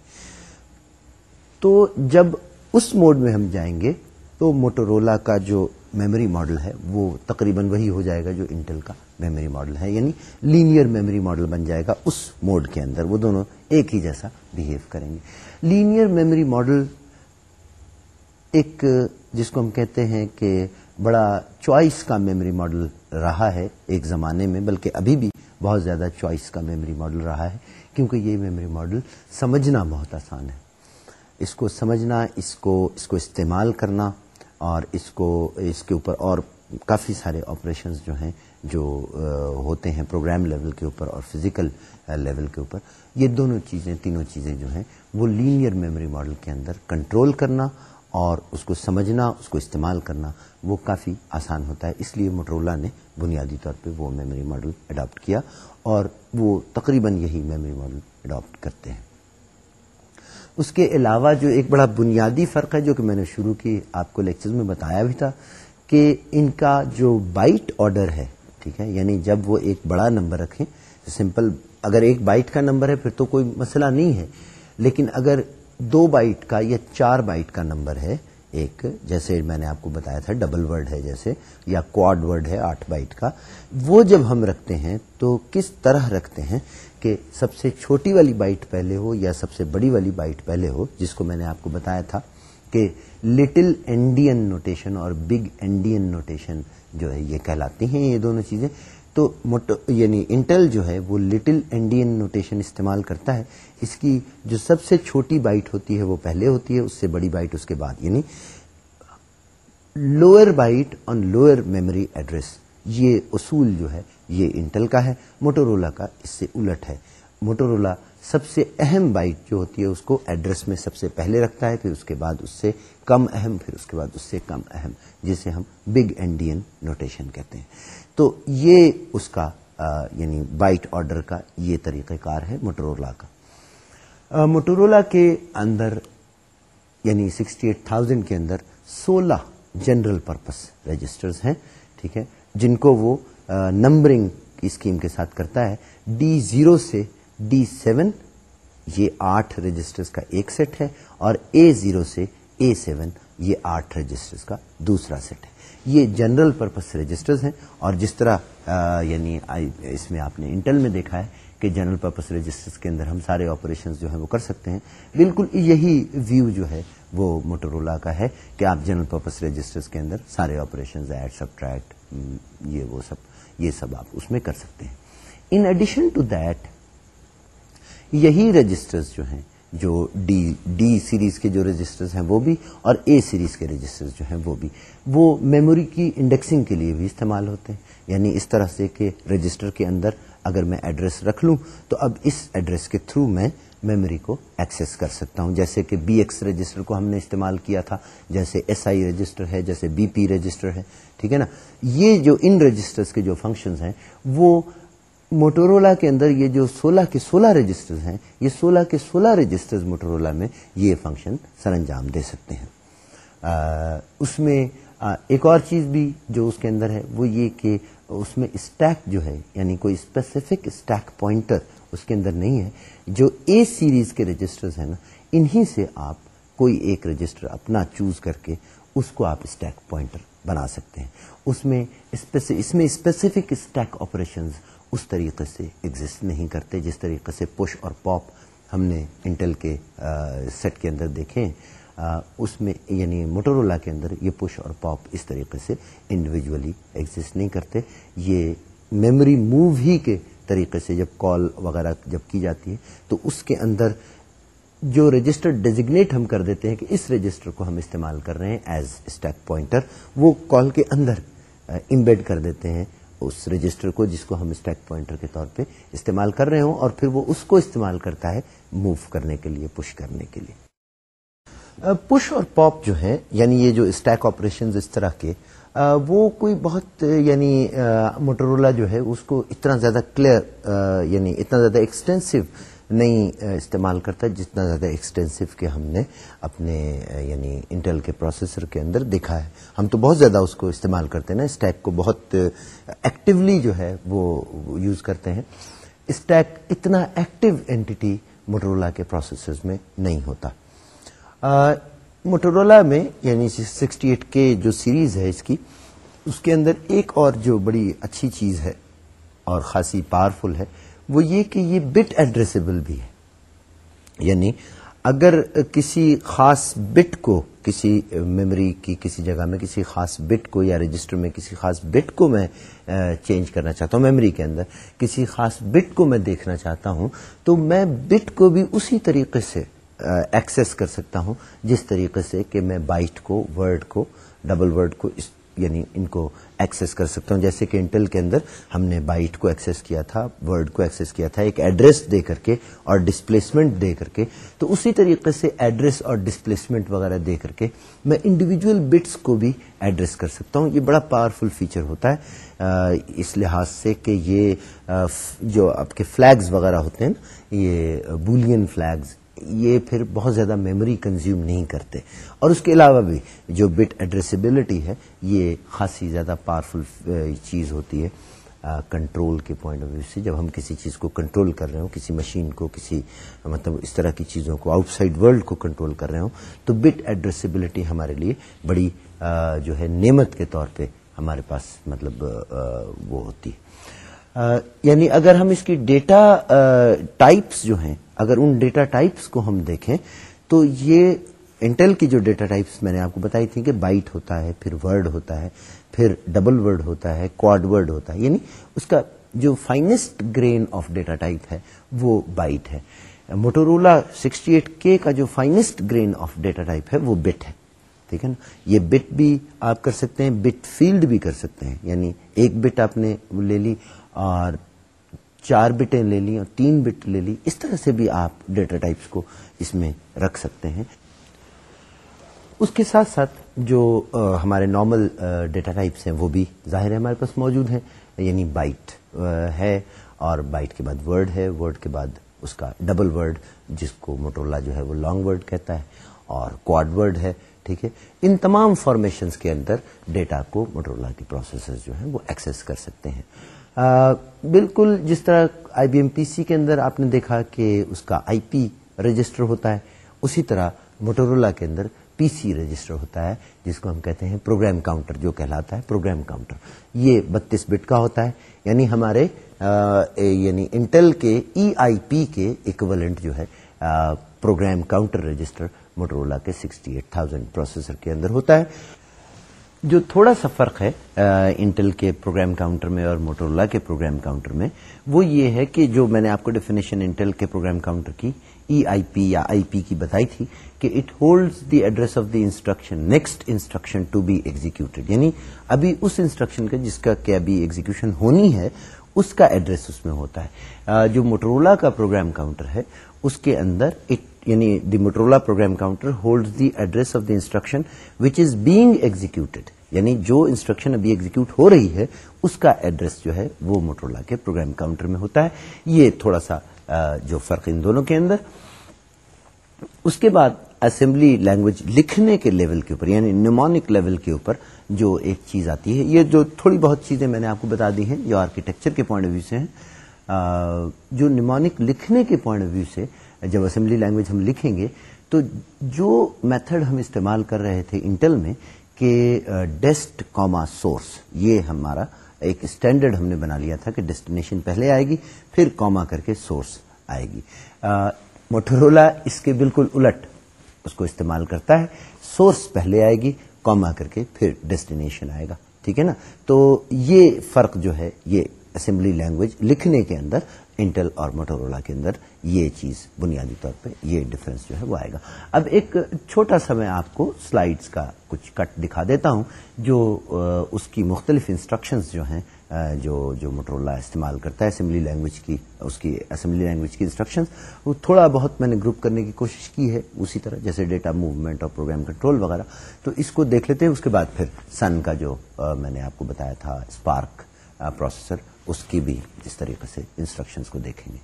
تو جب اس موڈ میں ہم جائیں گے، تو موٹورولا کا جو میموری ماڈل ہے، وہ تقریباً وہی ہو جائے گا جو انٹل کا میموری ماڈل ہے۔ یعنی لینئر میموری ماڈل بن جائے گا اس موڈ کے اندر۔ وہ دونوں ایک ہی جیسا بہیو کریں گے۔ لینئر میموری ماڈل ایک، جس کو ہم کہتے ہیں کہ بڑا چوائس کا میموری ماڈل رہا ہے ایک زمانے میں، بلکہ ابھی بھی بہت زیادہ چوائس کا میموری ماڈل رہا ہے، کیونکہ یہ میموری ماڈل سمجھنا بہت آسان ہے۔ اس کو سمجھنا، اس کو اس کو استعمال کرنا اور اس کو، اس کے اوپر اور کافی سارے آپریشنز جو ہیں، جو ہوتے ہیں پروگرام لیول کے اوپر اور فزیکل لیول کے اوپر، یہ دونوں چیزیں، تینوں چیزیں جو ہیں، وہ لینئر میموری ماڈل کے اندر کنٹرول کرنا اور اس کو سمجھنا، اس کو استعمال کرنا وہ کافی آسان ہوتا ہے۔ اس لیے موٹرولا نے بنیادی طور پہ وہ میموری ماڈل اڈاپٹ کیا اور وہ تقریباً یہی میموری ماڈل اڈاپٹ کرتے ہیں۔ اس کے علاوہ جو ایک بڑا بنیادی فرق ہے جو کہ میں نے شروع کی، آپ کو لیکچر میں بتایا بھی تھا کہ ان کا جو بائٹ آرڈر ہے، ٹھیک ہے یعنی جب وہ ایک بڑا نمبر رکھیں سمپل اگر ایک بائٹ کا نمبر ہے پھر تو کوئی مسئلہ نہیں ہے۔ لیکن اگر دو بائٹ کا یا چار بائٹ کا نمبر ہے ایک، جیسے میں نے آپ کو بتایا تھا ڈبل ورڈ ہے جیسے، یا کوڈ ورڈ ہے، آٹھ بائٹ کا۔ وہ جب ہم رکھتے ہیں تو کس طرح رکھتے ہیں کہ سب سے چھوٹی والی بائٹ پہلے ہو یا سب سے بڑی والی بائٹ پہلے ہو، جس کو میں نے آپ کو بتایا تھا کہ لٹل انڈین نوٹیشن اور بگ انڈین نوٹیشن جو ہے، یہ کہلاتی ہیں یہ دونوں چیزیں۔ تو یعنی انٹل جو ہے وہ لٹل انڈین نوٹیشن استعمال کرتا ہے۔ اس کی جو سب سے چھوٹی بائٹ ہوتی ہے وہ پہلے ہوتی ہے، اس سے بڑی بائٹ اس کے بعد یعنی lower byte on lower memory address یہ اصول جو ہے، یہ انٹل کا ہے موٹورولا کا اس سے الٹ ہے۔ موٹورولا سب سے اہم بائٹ جو ہوتی ہے، اس کو ایڈریس میں سب سے پہلے رکھتا ہے، پھر اس کے بعد اس سے کم اہم، پھر اس کے بعد اس سے کم اہم، جسے ہم بگ انڈین نوٹیشن کہتے ہیں۔ تو یہ اس کا یعنی بائٹ آرڈر کا یہ طریقہ کار ہے موٹرولا کا۔ موٹرولا کے اندر یعنی سکسٹی ایٹ تھاؤزینڈ کے اندر سولہ جنرل پرپز رجسٹرز ہیں، ٹھیک ہے، جن کو وہ نمبرنگ کی اسکیم کے ساتھ کرتا ہے۔ ڈی زیرو سے ڈی سیون یہ آٹھ رجسٹرز کا ایک سیٹ ہے، اور اے زیرو سے اے سیون یہ آٹھ رجسٹرز کا دوسرا سیٹ ہے۔ یہ جنرل پرپز رجسٹرز ہیں اور جس طرح یعنی اس میں آپ نے انٹل میں دیکھا ہے کہ جنرل پرپز رجسٹرز کے اندر ہم سارے آپریشن جو ہیں وہ کر سکتے ہیں۔ بالکل یہی ویو جو ہے وہ موٹرولا کا ہے کہ آپ جنرل پرپز رجسٹرز کے اندر سارے آپریشن ایڈ، سبٹریکٹ یہ وہ سب، یہ سب آپ اس میں کر سکتے ہیں۔ ان ایڈیشن ٹو دیٹ یہی رجسٹرز جو ہیں جو ڈی ڈی سیریز کے جو رجسٹرز ہیں وہ بھی اور اے سیریز کے رجسٹرز جو ہیں وہ بھی. وہ میموری کی انڈیکسنگ کے لیے بھی استعمال ہوتے ہیں. یعنی اس طرح سے کہ رجسٹر کے اندر اگر میں ایڈریس رکھ لوں تو اب اس ایڈریس کے تھرو میں میموری کو ایکسس کر سکتا ہوں. جیسے کہ بی ایکس رجسٹر کو ہم نے استعمال کیا تھا. جیسے ایس آئی رجسٹر ہے، جیسے بی پی رجسٹر ہے. ٹھیک ہے نا؟ یہ جو ان رجسٹرز کے جو فنکشنز ہیں وہ موٹورولا کے اندر یہ جو سولہ کے سولہ رجسٹر ہیں یہ سولہ کے سولہ رجسٹر موٹورولا میں یہ فنکشن سر انجام دے سکتے ہیں۔ آ, اس میں آ, ایک اور چیز بھی جو اس کے اندر ہے وہ یہ کہ اس میں اسٹیک جو ہے یعنی کوئی اسپیسیفک اسٹیک پوائنٹر اس کے اندر نہیں ہے۔ جو اے سیریز کے رجسٹر ہیں نا انہی سے آپ کوئی ایک رجسٹر اپنا چوز کر کے اس کو آپ اسٹیک پوائنٹر بنا سکتے ہیں۔ اس میں اس میں اسپیسیفک اسٹیک آپریشنز اس طریقے سے ایگزٹ نہیں کرتے جس طریقے سے پش اور پاپ ہم نے انٹل کے سیٹ کے اندر دیکھے۔ اس میں یعنی موٹرولا کے اندر یہ پش اور پاپ اس طریقے سے انڈیویجولی ایگزٹ نہیں کرتے۔ یہ میموری موو ہی کے طریقے سے جب کال وغیرہ جب کی جاتی ہے، تو اس کے اندر جو رجسٹر ڈیزگنیٹ ہم کر دیتے ہیں کہ اس رجسٹر کو ہم استعمال کر رہے ہیں ایز اسٹیک پوائنٹر وہ کال کے اندر امبیڈ کر دیتے ہیں۔ اس رجسٹر کو جس کو ہم اسٹیک پوائنٹر کے طور پہ استعمال کر رہے ہوں اور پھر وہ اس کو استعمال کرتا ہے موو کرنے کے لیے پش کرنے کے لیے۔ پش اور پاپ جو ہے یعنی یہ جو اسٹیک آپریشن اس طرح کے وہ کوئی بہت یعنی موٹرولا جو ہے، اس کو اتنا زیادہ کلیئر یعنی اتنا زیادہ ایکسٹینسو نہیں استعمال کرتا جتنا زیادہ ایکسٹینسو کہ ہم نے اپنے یعنی انٹل کے پروسیسر کے اندر دیکھا ہے۔ ہم تو بہت زیادہ اس کو استعمال کرتے ہیں نا۔ اسٹیک کو بہت ایکٹیولی جو ہے وہ یوز کرتے ہیں۔ اسٹیک اتنا ایکٹیو اینٹی موٹرولا کے پروسیسرز میں نہیں ہوتا۔ موٹرولا میں یعنی سکسٹی ایٹ کے جو سیریز ہے اس کی، اس کے اندر ایک اور جو بڑی اچھی چیز ہے اور خاصی پاورفل ہے وہ یہ کہ یہ بٹ ایڈریسبل بھی ہے۔ یعنی اگر کسی خاص بٹ کو کسی میموری کی کسی جگہ میں کسی خاص بٹ کو یا رجسٹر میں کسی خاص بٹ کو میں چینج کرنا چاہتا ہوں میموری کے اندر کسی خاص بٹ کو میں دیکھنا چاہتا ہوں، تو میں بٹ کو بھی اسی طریقے سے ایکسس کر سکتا ہوں، جس طریقے سے کہ میں بائٹ کو ورڈ کو ڈبل ورڈ کو یعنی ان کو ایکسس کر سکتا ہوں۔ جیسے کہ انٹل کے اندر ہم نے بائٹ کو ایکسس کیا تھا ورڈ کو ایکسس کیا تھا، ایک ایڈریس دے کر کے اور ڈسپلیسمنٹ دے کر کے۔ تو اسی طریقے سے ایڈریس اور ڈسپلیسمنٹ وغیرہ دے کر کے میں انڈیویجل بٹس کو بھی ایڈریس کر سکتا ہوں۔ یہ بڑا پاورفل فیچر ہوتا ہے۔ اس لحاظ سے کہ یہ جو آپ کے فلیگز وغیرہ ہوتے ہیں یہ بولین فلیگز یہ پھر بہت زیادہ میموری کنزیوم نہیں کرتے۔ اور اس کے علاوہ بھی جو بٹ ایڈریسبلٹی ہے، یہ خاصی زیادہ پاورفل چیز ہوتی ہے کنٹرول کے پوائنٹ آف ویو سے۔ جب ہم کسی چیز کو کنٹرول کر رہے ہوں، کسی مشین کو، کسی مطلب اس طرح کی چیزوں کو آؤٹ سائڈ ورلڈ کو کنٹرول کر رہے ہوں، تو بٹ ایڈریسبلٹی ہمارے لیے بڑی جو ہے، نعمت کے طور پہ ہمارے پاس مطلب وہ ہوتی ہے۔ یعنی اگر ہم اس کی ڈیٹا ٹائپس جو ہیں اگر ان ڈیٹا ٹائپس کو ہم دیکھیں تو یہ انٹل کی جو ڈیٹا ٹائپس میں نے آپ کو بتائی تھی کہ بائٹ ہوتا ہے، پھر ورڈ ہوتا ہے، پھر ڈبل ورڈ ہوتا ہے، کوڈ ورڈ ہوتا ہے یعنی اس کا جو finest grain of data type ہے وہ بائٹ ہے۔ موٹورولا سکسٹی ایٹ کے کا جو finest grain of data type ہے وہ بٹ ہے۔ ٹھیک ہے نا؟ یہ بٹ بھی آپ کر سکتے ہیں، بٹ فیلڈ بھی کر سکتے ہیں۔ یعنی ایک بٹ آپ نے لے لی اور چار بٹیں لے لی اور تین بٹ لے لی اس طرح سے بھی آپ ڈیٹا ٹائپس کو اس میں رکھ سکتے ہیں۔ اس کے ساتھ ساتھ جو ہمارے نارمل ڈیٹا ٹائپس ہیں، وہ بھی ظاہر ہے ہمارے پاس موجود ہیں یعنی بائٹ ہے اور بائٹ کے بعد ورڈ ہے، ورڈ کے بعد اس کا ڈبل ورڈ، جس کو موٹرولا جو ہے وہ لانگ ورڈ کہتا ہے، اور کوڈ ورڈ ہے، ٹھیک ہے۔ ان تمام فارمیشنز کے اندر ڈیٹا کو موٹرولا کی پروسیسر جو ہیں وہ ایکسس کر سکتے ہیں۔ بالکل جس طرح آئی بی ایم پی سی کے اندر آپ نے دیکھا کہ اس کا آئی پی رجسٹر ہوتا ہے، اسی طرح موٹورولا کے اندر پی سی رجسٹر ہوتا ہے، جس کو ہم کہتے ہیں پروگرام کاؤنٹر جو کہلاتا ہے، پروگرام کاؤنٹر۔ یہ بتیس بٹ کا ہوتا ہے یعنی ہمارے یعنی انٹل کے ای آئی پی کے اکولنٹ جو ہے پروگرام کاؤنٹر رجسٹر موٹرولا کے سکسٹی ایٹ تھاؤزینڈ پروسیسر کے اندر ہوتا ہے۔ جو تھوڑا سا فرق ہے انٹل کے پروگرام کاؤنٹر میں اور موٹرولا کے پروگرام کاؤنٹر میں، وہ یہ ہے کہ جو میں نے آپ کو ڈیفینیشن انٹل کے پروگرام کاؤنٹر کی ای آئی پی یا آئی پی کی بتائی تھی، کہ it holds the address of the instruction next instruction to be executed یعنی ابھی اس انسٹرکشن کا جس کا کہ ابھی ایگزیکشن ہونی ہے، اس کا ایڈریس اس میں ہوتا ہے۔ جو موٹرولا کا پروگرام کاؤنٹر ہے، اس کے اندر یعنی the Motorola program counter hold the address of the instruction which is being executed یعنی جو انسٹرکشن ابھی ایگزیکیوٹ ہو رہی ہے، اس کا ایڈریس جو ہے وہ موٹرولا کے پروگرام کاؤنٹر میں ہوتا ہے۔ یہ تھوڑا سا جو فرق ان دونوں کے اندر۔ اس کے بعد اسمبلی لینگویج لکھنے کے لیول کے اوپر یعنی نیمونک لیول کے اوپر جو ایک چیز آتی ہے۔ یہ جو تھوڑی بہت چیزیں میں نے آپ کو بتا دی ہیں جو آرکیٹیکچر کے پوائنٹ آف ویو سے ہیں۔ جو نیمونک لکھنے کے پوائنٹ آف ویو سے جب اسمبلی لینگویج ہم لکھیں گے، تو جو میتھڈ ہم استعمال کر رہے تھے انٹل میں کہ ڈیسٹ کاما سورس یہ ہمارا ایک اسٹینڈرڈ ہم نے بنا لیا تھا کہ ڈیسٹینیشن پہلے آئے گی، پھر کاما کر کے سورس آئے گی۔ موٹرولا اس کے بالکل الٹ اس کو استعمال کرتا ہے۔ سورس پہلے آئے گی کاما کر کے پھر ڈیسٹینیشن آئے گا۔ ٹھیک ہے نا؟ تو یہ فرق جو ہے، یہ اسمبلی لینگویج لکھنے کے اندر انٹل اور موٹورولا کے اندر یہ چیز بنیادی طور پہ یہ ڈفرنس جو ہے وہ آئے گا۔ اب ایک چھوٹا سا میں آپ کو سلائڈز کا کچھ کٹ دکھا دیتا ہوں، جو اس کی مختلف انسٹرکشنز جو ہیں جو جو موٹرولا استعمال کرتا ہے اسمبلی لینگویج کی، اس کی اسمبلی لینگویج کی انسٹرکشنز وہ تھوڑا بہت میں نے گروپ کرنے کی کوشش کی ہے اسی طرح، جیسے ڈیٹا موومنٹ اور پروگرام کنٹرول وغیرہ۔ تو اس کو دیکھ لیتے ہیں، اس کے بعد پھر سن کا جو میں نے آپ کو بتایا تھا اسپارک پروسیسر اس کی بھی اس طریقے سے انسٹرکشنز کو دیکھیں گے۔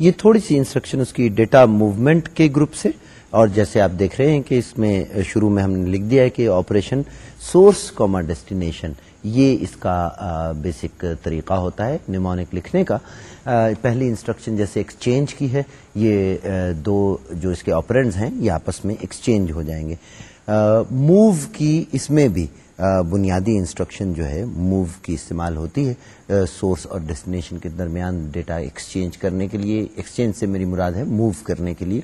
یہ تھوڑی سی انسٹرکشن اس کی ڈیٹا موومنٹ کے گروپ سے، اور جیسے آپ دیکھ رہے ہیں کہ اس میں شروع میں ہم نے لکھ دیا ہے کہ آپریشن سورس کاما ڈیسٹینیشن یہ اس کا بیسک طریقہ ہوتا ہے نیمونک لکھنے کا۔ پہلی انسٹرکشن جیسے ایکسچینج کی ہے، یہ دو جو اس کے آپرینٹس ہیں، یہ آپس میں ایکسچینج ہو جائیں گے۔ موو کی اس میں بھی بنیادی انسٹرکشن جو ہے موو کی استعمال ہوتی ہے۔ سورس اور ڈیسٹینیشن کے درمیان ڈیٹا ایکسچینج کرنے کے لیے۔ ایکسچینج سے میری مراد ہے موو کرنے کے لیے۔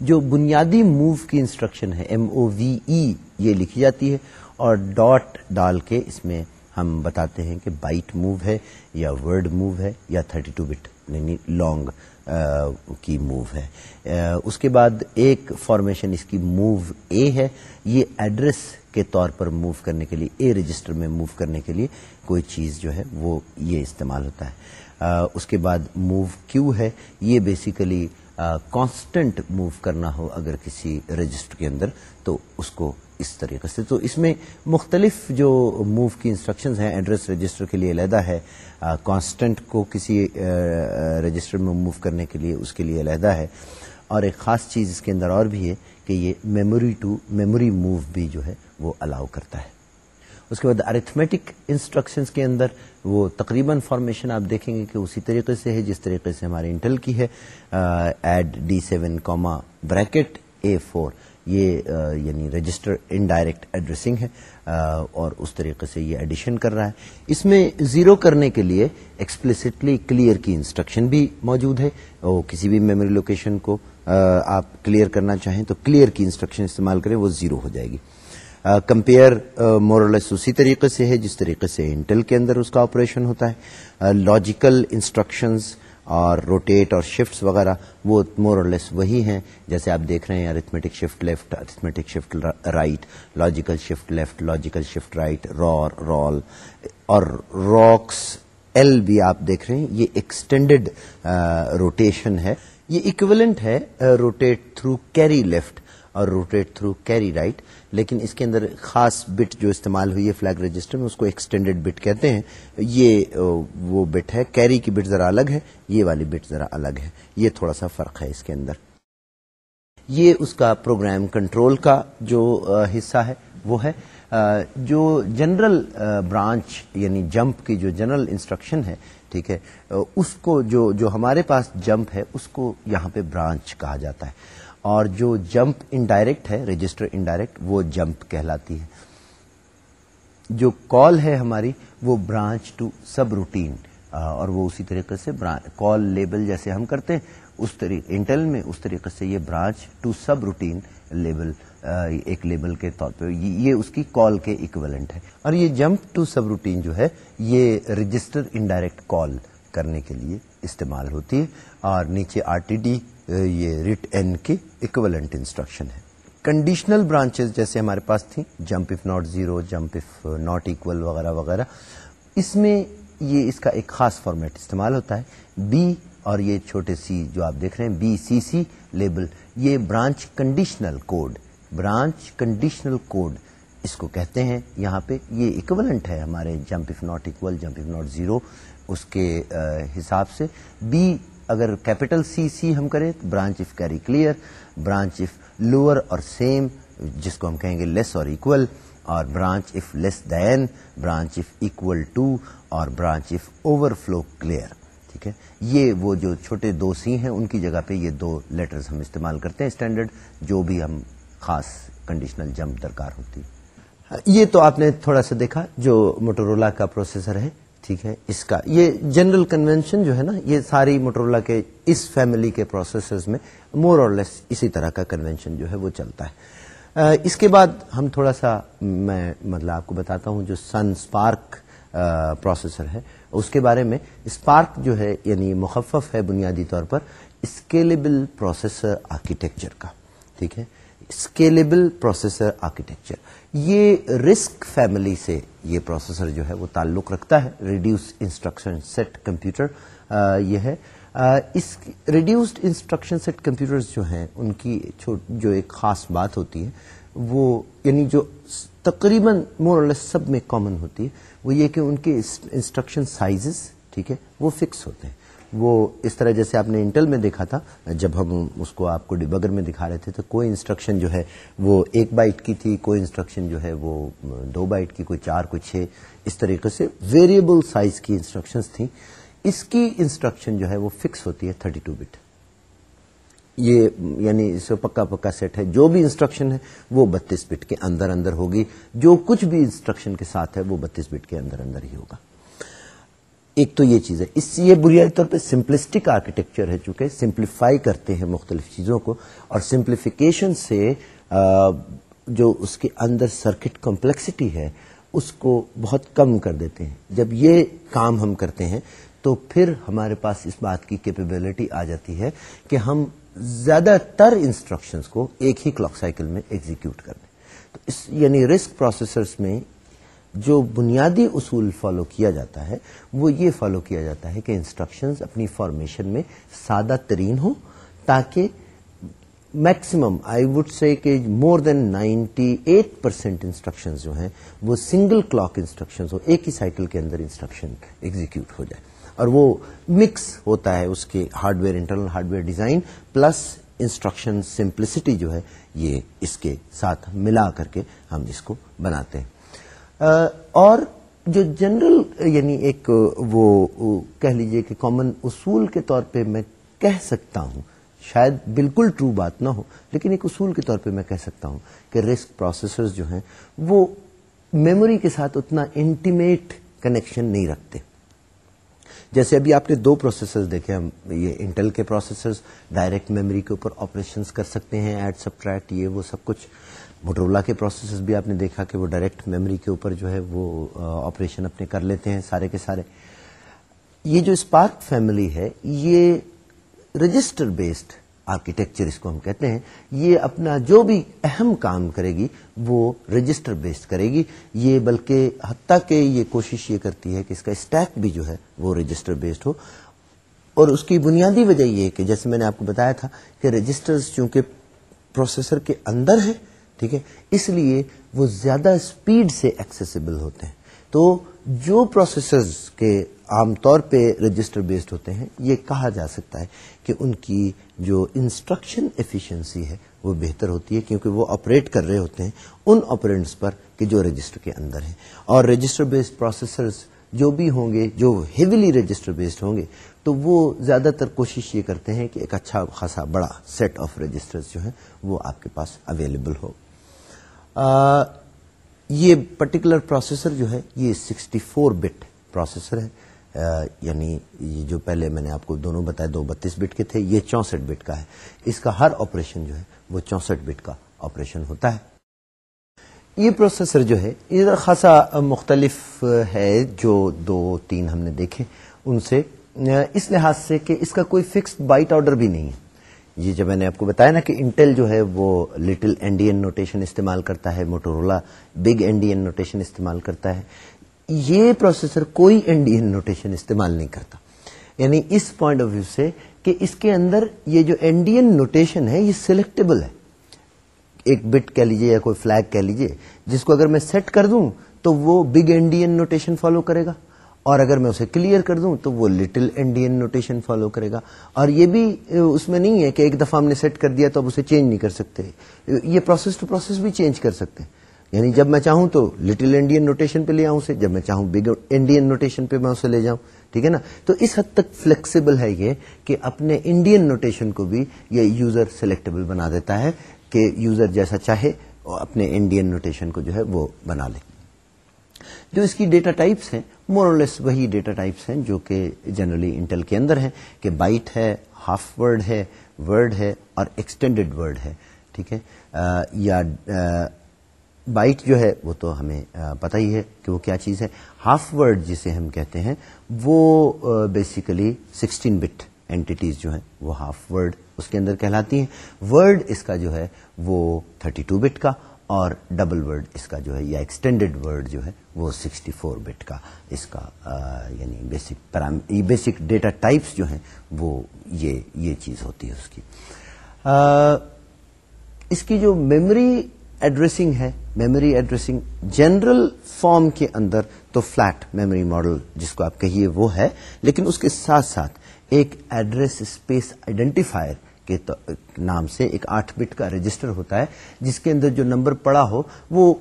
جو بنیادی موو کی انسٹرکشن ہے ایم او وی ای یہ لکھی جاتی ہے۔ اور ڈاٹ ڈال کے اس میں ہم بتاتے ہیں کہ بائٹ موو ہے یا ورڈ موو ہے یا 32 ٹو بٹ یعنی لانگ کی موو ہے۔ اس کے بعد ایک فارمیشن اس کی موو اے ہے۔ یہ ایڈریس کے طور پر موو کرنے کے لیے اے رجسٹر میں موو کرنے کے لیے کوئی چیز جو ہے وہ یہ استعمال ہوتا ہے۔ اس کے بعد موو کیو ہے، یہ بیسیکلی کانسٹنٹ موو کرنا ہو اگر کسی رجسٹر کے اندر تو اس کو اس طریقے سے۔ تو اس میں مختلف جو موو کی انسٹرکشنز ہیں ایڈریس رجسٹر کے لیے علیحدہ ہے کانسٹنٹ کو کسی رجسٹر میں موو کرنے کے لیے اس کے لیے علیحدہ ہے۔ اور ایک خاص چیز اس کے اندر اور بھی ہے کہ یہ میموری ٹو میموری موو بھی جو ہے وہ الاؤ کرتا ہے۔ اس کے بعد ارتھمیٹک انسٹرکشنز کے اندر وہ تقریباً فارمیشن آپ دیکھیں گے کہ اسی طریقے سے ہے، جس طریقے سے ہمارے انٹل کی ہے۔ Add D seven comma bracket A four یہ یعنی رجسٹر انڈائریکٹ ایڈریسنگ ہے۔ اور اس طریقے سے یہ ایڈیشن کر رہا ہے۔ اس میں زیرو کرنے کے لیے ایکسپلسٹلی کلیئر کی انسٹرکشن بھی موجود ہے۔ وہ کسی بھی میموری لوکیشن کو آپ کلیئر کرنا چاہیں تو کلیئر کی انسٹرکشن استعمال کریں، وہ زیرو ہو جائے گی۔ کمپیئر مورلس اسی طریقے سے ہے، جس طریقے سے انٹل کے اندر اس کا آپریشن ہوتا ہے۔ لاجیکل انسٹرکشنز اور روٹیٹ اور شفٹس وغیرہ، وہ مور اور لیس وہی ہیں۔ جیسے آپ دیکھ رہے ہیں arithmetic shift left arithmetic shift right logical shift left logical shift right ROR ROL اور راکس ایل بھی آپ دیکھ رہے ہیں، یہ ایکسٹینڈیڈ روٹیشن ہے۔ یہ اکولنٹ ہے روٹیٹ تھرو کیری لیفٹ اور روٹیٹ تھرو کیری رائٹ لیکن اس کے اندر خاص بٹ جو استعمال ہوئی ہے فلیگ رجسٹر میں، اس کو ایکسٹینڈیڈ بٹ کہتے ہیں۔ یہ وہ بٹ ہے۔ کیری کی بٹ ذرا الگ ہے، یہ والی بٹ ذرا الگ ہے۔ یہ تھوڑا سا فرق ہے اس کے اندر۔ یہ اس کا پروگرام کنٹرول کا جو حصہ ہے، وہ ہے۔ جو جنرل برانچ یعنی جمپ کی جو جنرل انسٹرکشن ہے، ٹھیک ہے اس کو جو جو ہمارے پاس جمپ ہے، اس کو یہاں پہ برانچ کہا جاتا ہے۔ اور جو جمپ انڈائریکٹ ہے رجسٹر انڈائریکٹ وہ جمپ کہلاتی ہے۔ جو کال ہے ہماری، وہ برانچ ٹو سب روٹین اور وہ اسی طریقے سے کال لیبل جیسے ہم کرتے ہیں، اس طریقے انٹل میں اس طریقے سے یہ branch to subroutine label ایک لیبل کے طور پہ، یہ اس کی کال کے اکولنٹ ہے۔ اور یہ جمپ ٹو سب روٹین جو ہے، یہ رجسٹر انڈائریکٹ کال کرنے کے لیے استعمال ہوتی ہے۔ اور نیچے آر ٹی ڈی یہ ریٹ این کے اکولنٹ انسٹرکشن ہے۔ کنڈیشنل برانچز جیسے ہمارے پاس تھیں jump if not zero jump if not equal وغیرہ وغیرہ۔ اس میں یہ اس کا ایک خاص فارمیٹ استعمال ہوتا ہے۔ بی اور یہ چھوٹے سی جو آپ دیکھ رہے ہیں بی سی سی لیبل یہ branch conditional code branch conditional code اس کو کہتے ہیں۔ یہاں پہ یہ اکولنٹ ہے ہمارے jump if not equal jump if not zero اس کے حساب سے۔ بی اگر کیپٹل سی سی ہم کریں branch if carry clear branch if lower or same جس کو ہم کہیں گے لیس اور اکول اور branch if less than branch if equal to اور branch if overflow clear ٹھیک ہے؟ یہ وہ جو چھوٹے دو سی ہیں، ان کی جگہ پہ یہ دو لیٹرز ہم استعمال کرتے ہیں اسٹینڈرڈ جو بھی ہم خاص کنڈیشنل جمپ درکار ہوتی۔ یہ تو آپ نے تھوڑا سا دیکھا جو موٹورولا کا پروسیسر ہے۔ ٹھیک ہے، اس کا۔ یہ جنرل کنونشن جو ہے نا، یہ ساری موٹورولا کے اس فیملی کے پروسیسرز میں مور اور لیس اسی طرح کا کنونشن جو ہے وہ چلتا ہے۔ اس کے بعد ہم تھوڑا سا، میں مطلب آپ کو بتاتا ہوں جو سن اسپارک پروسیسر ہے، اس کے بارے میں۔ اسپارک جو ہے یعنی مخفف ہے بنیادی طور پر اسکیلیبل پروسیسر آرکیٹیکچر کا۔ ٹھیک ہے؟ اسکیلیبل پروسیسر آرکیٹیکچر یہ رسک فیملی سے یہ پروسیسر جو ہے وہ تعلق رکھتا ہے ریڈیوس انسٹرکشن سیٹ کمپیوٹر یہ ہے۔ اس ریڈیوسڈ انسٹرکشن سیٹ کمپیوٹر جو ہیں، ان کی جو ایک خاص بات ہوتی ہے، وہ یعنی جو تقریباً مور سب میں کامن ہوتی ہے، وہ یہ کہ ان کے انسٹرکشن سائزز ٹھیک ہے، وہ فکس ہوتے ہیں۔ وہ اس طرح جیسے آپ نے انٹل میں دیکھا تھا، جب ہم اس کو آپ کو ڈبگر میں دکھا رہے تھے، تو کوئی انسٹرکشن جو ہے وہ ایک بائٹ کی تھی، کوئی انسٹرکشن جو ہے وہ دو بائٹ کی، کوئی چار، کوئی چھ، اس طریقے سے ویریبل سائز کی انسٹرکشنز تھیں۔ اس کی انسٹرکشن جو ہے وہ فکس ہوتی ہے تھرٹی ٹو بٹ۔ یہ یعنی اس پکا پکا سیٹ ہے۔ جو بھی انسٹرکشن ہے وہ بتیس بٹ کے اندر اندر ہوگی۔ جو کچھ بھی انسٹرکشن کے ساتھ ہے وہ بتیس بٹ کے اندر اندر ہی ہوگا۔ ایک تو یہ چیز ہے۔ اس یہ بنیادی طور پہ سمپلسٹک آرکیٹیکچر ہے، چونکہ سمپلیفائی کرتے ہیں مختلف چیزوں کو، اور سمپلیفیکیشن سے جو اس کے اندر سرکٹ کمپلیکسٹی ہے، اس کو بہت کم کر دیتے ہیں۔ جب یہ کام ہم کرتے ہیں، تو پھر ہمارے پاس اس بات کی کیپیبلٹی آ جاتی ہے کہ ہم زیادہ تر انسٹرکشنز کو ایک ہی کلاک سائیکل میں ایگزیکیوٹ کر دیں تو اس یعنی رسک پروسیسرز میں جو بنیادی اصول فالو کیا جاتا ہے، وہ یہ فالو کیا جاتا ہے کہ انسٹرکشنز اپنی فارمیشن میں سادہ ترین ہوں تاکہ میکسیمم آئی وڈ سے کہ more than ninety eight percent instruction جو ہیں، وہ سنگل کلاک انسٹرکشن ہو ایک ہی سائیکل کے اندر انسٹرکشن ایگزیکیوٹ ہو جائے۔ اور وہ مکس ہوتا ہے اس کے hardware internal hardware design plus instruction simplicity جو ہے، یہ اس کے ساتھ ملا کر کے ہم اس کو بناتے ہیں۔ اور جو جنرل یعنی ایک وہ کہہ لیجیے کہ کامن اصول کے طور پہ میں کہہ سکتا ہوں، شاید بالکل ٹرو بات نہ ہو، لیکن ایک اصول کے طور پہ میں کہہ سکتا ہوں کہ رسک پروسیسر جو ہیں، وہ میموری کے ساتھ اتنا انٹیمیٹ کنیکشن نہیں رکھتے۔ جیسے ابھی آپ نے دو پروسیسرز دیکھے، ہم یہ انٹل کے پروسیسرز ڈائریکٹ میموری کے اوپر آپریشنز کر سکتے ہیں ایڈ سب یہ وہ سب کچھ۔ موٹرولا کے پروسیسرز بھی آپ نے دیکھا کہ وہ ڈائریکٹ میموری کے اوپر جو ہے وہ آپریشن اپنے کر لیتے ہیں سارے کے سارے. یہ جو اسپارک فیملی ہے، یہ رجسٹر بیسڈ آرکیٹیکچر اس کو ہم کہتے ہیں. یہ اپنا جو بھی اہم کام کرے گی، وہ رجسٹر بیسڈ کرے گی. یہ بلکہ حتیٰ کہ یہ کوشش یہ کرتی ہے کہ اس کا اسٹیک بھی جو ہے وہ رجسٹر بیسڈ ہو. اور اس کی بنیادی وجہ یہ کہ جیسے میں نے آپ کو بتایا تھا کہ رجسٹر چونکہ پروسیسر کے اندر ہے ٹھیک ہے؟ اس لیے وہ زیادہ اسپیڈ سے ایکسیسیبل ہوتے ہیں۔ تو جو پروسیسرز کے عام طور پہ رجسٹر بیسڈ ہوتے ہیں، یہ کہا جا سکتا ہے کہ ان کی جو انسٹرکشن ایفیشنسی ہے، وہ بہتر ہوتی ہے کیونکہ وہ آپریٹ کر رہے ہوتے ہیں ان آپرینٹس پر کہ جو رجسٹر کے اندر ہیں۔ اور رجسٹر بیسڈ پروسیسرز جو بھی ہوں گے، جو ہیویلی رجسٹر بیسڈ ہوں گے، تو وہ زیادہ تر کوشش یہ کرتے ہیں کہ ایک اچھا خاصا بڑا سیٹ آف رجسٹر جو ہیں، وہ آپ کے پاس اویلیبل ہو۔ یہ پرٹیکولر پروسیسر جو ہے، یہ سکسٹی فور بٹ پروسیسر ہے۔ یعنی یہ جو پہلے میں نے آپ کو دونوں بتایا، دو بتیس بٹ کے تھے، یہ چونسٹھ بٹ کا ہے۔ اس کا ہر آپریشن جو ہے، وہ چونسٹھ بٹ کا آپریشن ہوتا ہے۔ یہ پروسیسر جو ہے یہ خاصا مختلف ہے، جو دو، تین ہم نے دیکھے، ان سے۔ اس لحاظ سے کہ اس کا کوئی فکس بائٹ آرڈر بھی نہیں ہے۔ یہ جب میں نے آپ کو بتایا نا کہ انٹل جو ہے وہ لٹل انڈین نوٹیشن استعمال کرتا ہے موٹورولا بگ انڈین نوٹیشن استعمال کرتا ہے۔ یہ پروسیسر کوئی انڈین نوٹیشن استعمال نہیں کرتا۔ یعنی اس پوائنٹ آف ویو سے کہ اس کے اندر یہ جو انڈین نوٹیشن ہے، یہ سلیکٹیبل ہے۔ ایک بٹ کہہ لیجیے یا کوئی فلیگ کہہ لیجیے جس کو اگر میں سیٹ کر دوں تو وہ بگ انڈین نوٹیشن فالو کرے گا۔ اور اگر میں اسے کلیئر کر دوں تو وہ لٹل انڈین نوٹیشن فالو کرے گا۔ اور یہ بھی اس میں نہیں ہے کہ ایک دفعہ ہم نے سیٹ کر دیا تو اب اسے چینج نہیں کر سکتے۔ یہ پروسیس ٹو پروسیس بھی چینج کر سکتے ہیں۔ یعنی جب میں چاہوں تو لٹل انڈین نوٹیشن پہ لے آؤں اسے، جب میں چاہوں بگ انڈین نوٹیشن پہ میں اسے لے جاؤں۔ ٹھیک ہے نا؟ تو اس حد تک فلیکسیبل ہے یہ کہ اپنے انڈین نوٹیشن کو بھی یہ یوزر سلیکٹیبل بنا دیتا ہے کہ یوزر جیسا چاہے اپنے انڈین نوٹیشن کو جو ہے وہ بنا لے۔ جو اس کی ڈیٹا ٹائپس ہیں مورلیس وہی ڈیٹا ٹائپس ہیں جو کہ جنرلی انٹل کے اندر ہیں کہ بائٹ ہے ہاف ورڈ ہے ورڈ ہے اور ایکسٹینڈیڈ ورڈ ہے، ٹھیک ہے؟ یا بائٹ جو ہے وہ تو ہمیں پتہ ہی ہے کہ وہ کیا چیز ہے۔ ہاف ورڈ جسے ہم کہتے ہیں وہ بیسیکلی سکسٹین بٹ اینٹیز جو ہیں وہ ہاف ورڈ اس کے اندر کہلاتی ہیں۔ ورڈ اس کا جو ہے وہ 32 بٹ کا اور ڈبل ورڈ اس کا جو ہے یا ایکسٹینڈیڈ ورڈ جو ہے وہ 64 بٹ کا اس کا یعنی بیسک بیسک ڈیٹا ٹائپس جو ہیں وہ یہ یہ چیز ہوتی ہے اس کی۔ آ, اس کی جو میموری ایڈریسنگ ہے میموری ایڈریسنگ جنرل فارم کے اندر تو فلیٹ میموری ماڈل جس کو آپ کہیے وہ ہے لیکن اس کے ساتھ ساتھ ایک ایڈریس اسپیس آئیڈینٹیفائر کے نام سے ایک آٹھ بٹ کا رجسٹر ہوتا ہے، جس کے اندر جو نمبر پڑا ہو، وہ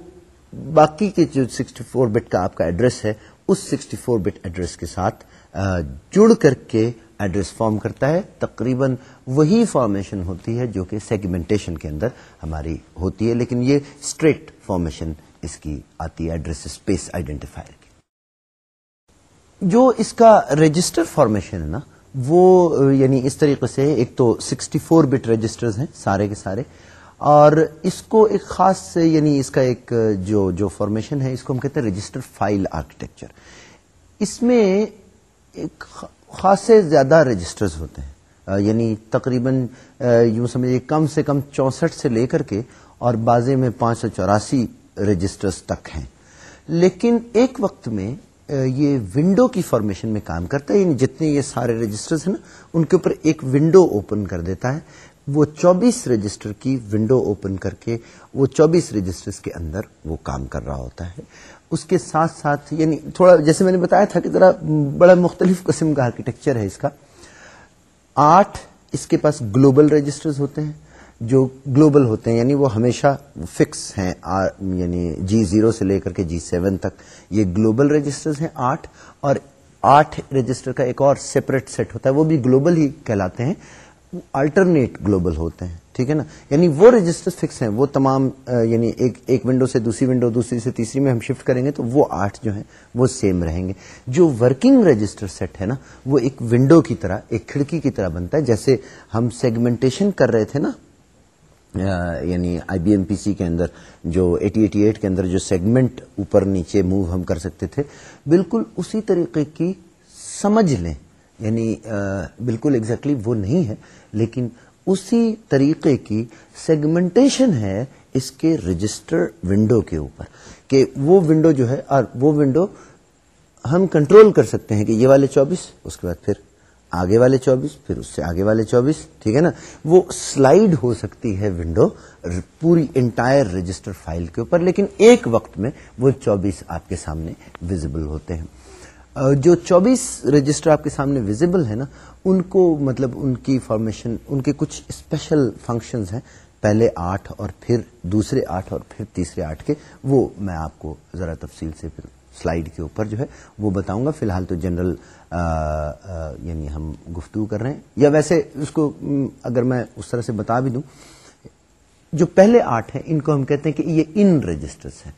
باقی کے جو سکسٹی فور بٹ کا آپ کا ایڈریس ہے، اس سکسٹی فور بٹ ایڈریس کے ساتھ جڑ کر کے ایڈریس فارم کرتا ہے۔ تقریباً وہی فارمیشن ہوتی ہے جو کہ سیگمنٹیشن کے اندر ہماری ہوتی ہے، لیکن یہ اسٹریٹ فارمیشن اس کی آتی ہے، ایڈریس اسپیس آئیڈینٹیفائر کی۔ جو اس کا رجسٹر فارمیشن ہے نا وہ یعنی اس طریقے سے ایک تو سکسٹی فور بٹ رجسٹرز ہیں سارے کے سارے، اور اس کو ایک خاص یعنی اس کا ایک جو جو فارمیشن ہے، اس کو ہم کہتے ہیں رجسٹر فائل آرکیٹیکچر اس میں ایک خاصے زیادہ رجسٹرز ہوتے ہیں۔ یعنی تقریباً یوں سمجھے کم سے کم چونسٹھ سے لے کر کے، اور بازے میں پانچ سو چوراسی رجسٹرز تک ہیں۔ لیکن ایک وقت میں یہ ونڈو کی فارمیشن میں کام کرتا ہے یعنی جتنے یہ سارے رجسٹرز ہیں نا، ان کے اوپر ایک ونڈو اوپن کر دیتا ہے۔ وہ چوبیس رجسٹر کی ونڈو اوپن کر کے وہ چوبیس رجسٹر کے اندر وہ کام کر رہا ہوتا ہے۔ اس کے ساتھ ساتھ یعنی تھوڑا جیسے میں نے بتایا تھا کہ ذرا بڑا مختلف قسم کا آرکیٹیکچر ہے اس کا۔ آٹھ اس کے پاس گلوبل رجسٹرز ہوتے ہیں۔ جو گلوبل ہوتے ہیں یعنی وہ ہمیشہ فکس ہیں یعنی جی زیرو سے لے کر کے جی سیون تک۔ یہ گلوبل رجسٹرز ہیں آٹھ، اور آٹھ رجسٹر کا ایک اور سیپریٹ سیٹ ہوتا ہے، وہ بھی گلوبل ہی کہلاتے ہیں۔ الٹرنیٹ گلوبل ہوتے ہیں، ٹھیک ہے نا؟ یعنی وہ رجسٹر فکس ہیں، وہ تمام یعنی ایک ایک ونڈو سے دوسری ونڈو دوسری سے تیسری میں ہم شفٹ کریں گے تو وہ آٹھ جو ہیں، وہ سیم رہیں گے۔ جو ورکنگ رجسٹر سیٹ ہے نا، وہ ایک ونڈو کی طرح، ایک کھڑکی کی طرح بنتا ہے۔ جیسے ہم سیگمنٹیشن کر رہے تھے نا یعنی آئی بی ایم پی سی کے اندر جو ایٹی ایٹی ایٹ کے اندر جو سیگمنٹ اوپر نیچے موو ہم کر سکتے تھے، بالکل اسی طریقے کی سمجھ لیں۔ یعنی بالکل ایگزیکٹلی وہ نہیں ہے، لیکن اسی طریقے کی سیگمنٹیشن ہے اس کے رجسٹر ونڈو کے اوپر۔ کہ وہ ونڈو جو ہے اور وہ ونڈو ہم کنٹرول کر سکتے ہیں کہ یہ والے چوبیس، اس کے بعد پھر آگے والے چوبیس، پھر اس سے آگے والے چوبیس، ٹھیک ہے نا؟ وہ سلائڈ ہو سکتی ہے ونڈو پوری انٹائر رجسٹر فائل کے اوپر، لیکن ایک وقت میں وہ چوبیس آپ کے سامنے ویزیبل ہوتے ہیں۔ جو چوبیس رجسٹر آپ کے سامنے ویزیبل ہے نا، ان کو مطلب ان کی فارمیشن، ان کے کچھ اسپیشل فنکشنز ہیں۔ پہلے آٹھ اور پھر دوسرے آٹھ اور پھر تیسرے آٹھ کے، وہ میں آپ کو ذرا تفصیل سے پھر سلائیڈ کے اوپر جو ہے، وہ بتاؤں گا۔ فی الحال تو جنرل یعنی ہم گفتگو کر رہے ہیں۔ یا ویسے اس کو اگر میں اس طرح سے بتا بھی دوں، جو پہلے آٹھ ہیں، ان کو ہم کہتے ہیں کہ یہ ان رجسٹرس ہیں۔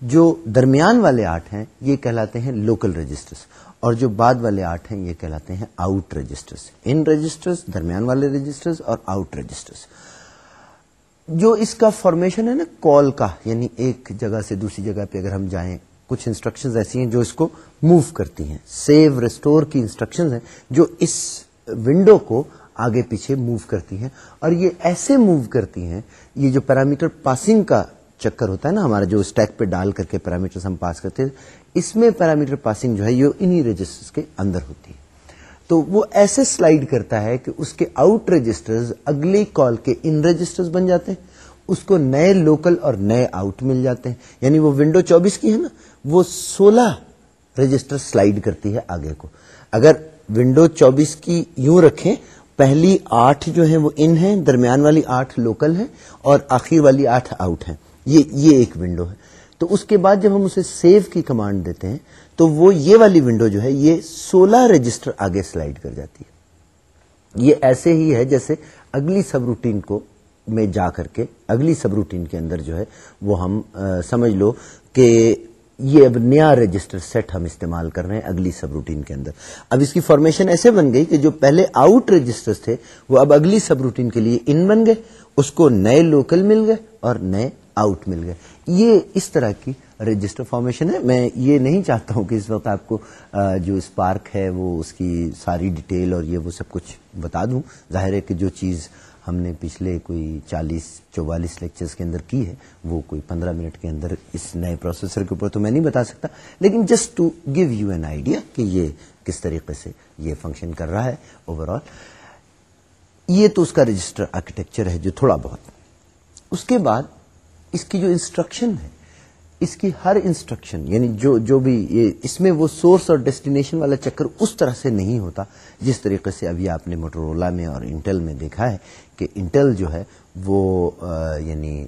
جو درمیان والے آٹھ ہیں، یہ کہلاتے ہیں لوکل رجسٹرس اور جو بعد والے آٹھ ہیں، یہ کہلاتے ہیں آؤٹ رجسٹرس ان رجسٹرس درمیان والے رجسٹرس اور آؤٹ رجسٹرس جو اس کا فارمیشن ہے نا، کال کا یعنی ایک جگہ سے دوسری جگہ پہ اگر ہم جائیں کچھ انسٹرکشن ایسی ہیں جو اس کو موو کرتی ہیں۔ سیو ریسٹور کی انسٹرکشن ہیں جو اس ونڈو کو آگے پیچھے موو کرتی ہیں۔ اور یہ ایسے موو کرتی ہیں، یہ جو پیرامیٹر پاسنگ کا چکر ہوتا ہے نا ہمارا، جو اسٹیک پہ ڈال کر کے پیرامیٹر ہم پاس کرتے ہیں، اس میں پیرامیٹر پاسنگ جو ہے یہ انہی رجسٹر کے اندر ہوتی ہے۔ تو وہ ایسے سلائڈ کرتا ہے کہ اس کے آؤٹ رجسٹر اگلی کال کے ان رجسٹر بن جاتے ہیں، اس کو نئے لوکل اور نئے آؤٹ مل جاتے ہیں۔ یعنی وہ ونڈو چوبیس کی ہے نا وہ سولہ رجسٹر سلائڈ کرتی ہے آگے کو۔ اگر ونڈو چوبیس کی یوں رکھیں، پہلی آٹھ جو ہیں وہ ان ہیں، درمیان والی آٹھ لوکل ہیں اور آخر والی آٹھ آؤٹ ہیں۔ یہ یہ ایک ونڈو ہے۔ تو اس کے بعد جب ہم اسے سیو کی کمانڈ دیتے ہیں، تو وہ یہ والی ونڈو جو ہے، یہ سولہ رجسٹر آگے سلائڈ کر جاتی ہے۔ یہ ایسے ہی ہے جیسے اگلی سب روٹین کو میں جا کر کے، اگلی سب روٹین کے اندر جو ہے، وہ ہم سمجھ لو کہ یہ اب نیا رجسٹر سیٹ ہم استعمال کر رہے ہیں اگلی سب روٹین کے اندر۔ اب اس کی فارمیشن ایسے بن گئی کہ جو پہلے آؤٹ رجسٹر تھے، وہ اب اگلی سب روٹین کے لیے ان بن گئے، اس کو نئے لوکل مل گئے اور نئے آؤٹ مل گئے۔ یہ اس طرح کی رجسٹر فارمیشن ہے۔ میں یہ نہیں چاہتا ہوں کہ اس وقت آپ کو جو اسپارک ہے، وہ اس کی ساری ڈیٹیل اور یہ وہ سب کچھ بتا دوں۔ ظاہر ہے کہ جو چیز ہم نے پچھلے کوئی چالیس، چوالیس لیکچرز کے اندر کی ہے، وہ کوئی پندرہ منٹ کے اندر اس نئے پروسیسر کے اوپر تو میں نہیں بتا سکتا۔ لیکن just to give you an idea کہ یہ کس طریقے سے یہ فنکشن کر رہا ہے اوور آل یہ تو اس کا رجسٹر آرکیٹیکچر ہے جو تھوڑا بہت۔ اس کے بعد اس کی جو انسٹرکشن ہے اس کی ہر انسٹرکشن یعنی جو جو بھی یہ اس میں وہ سورس اور ڈیسٹینیشن والا چکر اس طرح سے نہیں ہوتا جس طریقے سے ابھی آپ نے موٹرولا میں اور انٹل میں دیکھا ہے کہ انٹل جو ہے وہ یعنی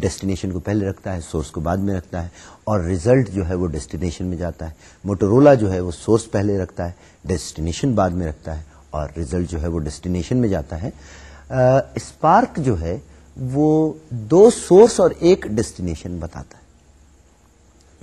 ڈیسٹینیشن کو پہلے رکھتا ہے سورس کو بعد میں رکھتا ہے اور ریزلٹ جو ہے وہ ڈیسٹینیشن میں جاتا ہے۔ موٹرولا جو ہے وہ سورس پہلے رکھتا ہے ڈیسٹینیشن بعد میں رکھتا ہے اور ریزلٹ جو ہے وہ ڈیسٹینیشن میں جاتا ہے۔ اسپارک جو ہے وہ دو سورس اور ایک ڈیسٹینیشن بتاتا ہے۔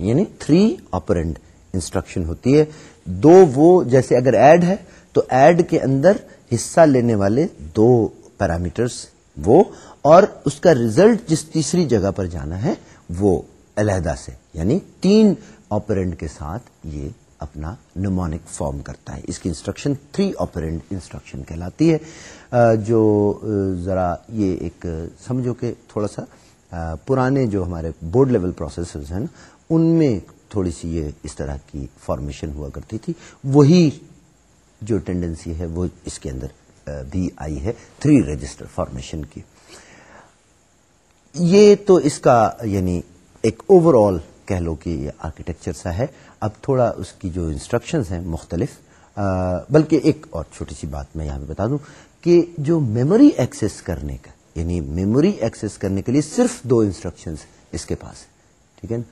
یعنی تھری آپرینڈ انسٹرکشن ہوتی ہے۔ دو وہ جیسے اگر ایڈ ہے تو ایڈ کے اندر حصہ لینے والے دو پیرامیٹرس وہ اور اس کا ریزلٹ جس تیسری جگہ پر جانا ہے، وہ علیحدہ سے۔ یعنی تین آپرینڈ کے ساتھ یہ اپنا نمونک فارم کرتا ہے۔ اس کی انسٹرکشن تھری آپرینڈ انسٹرکشن کہلاتی ہے۔ جو ذرا یہ ایک سمجھو کہ تھوڑا سا پرانے جو ہمارے بورڈ لیول پروسیسرز ہیں ان میں تھوڑی سی یہ اس طرح کی فارمیشن ہوا کرتی تھی۔ وہی جو ٹینڈنسی ہے وہ اس کے اندر بھی آئی ہے۔ تھری رجسٹر فارمیشن کی۔ یہ تو اس کا یعنی ایک اوور آل کہہ لو کہ یہ آرکیٹیکچر سا ہے۔ اب تھوڑا اس کی جو انسٹرکشنز ہیں مختلف بلکہ ایک اور چھوٹی سی بات میں یہاں پہ بتا دوں کہ جو میموری ایکسس کرنے کا یعنی میموری ایکسس کرنے کے لیے صرف دو انسٹرکشنز اس کے پاس ہے ٹھیک ہے نا؟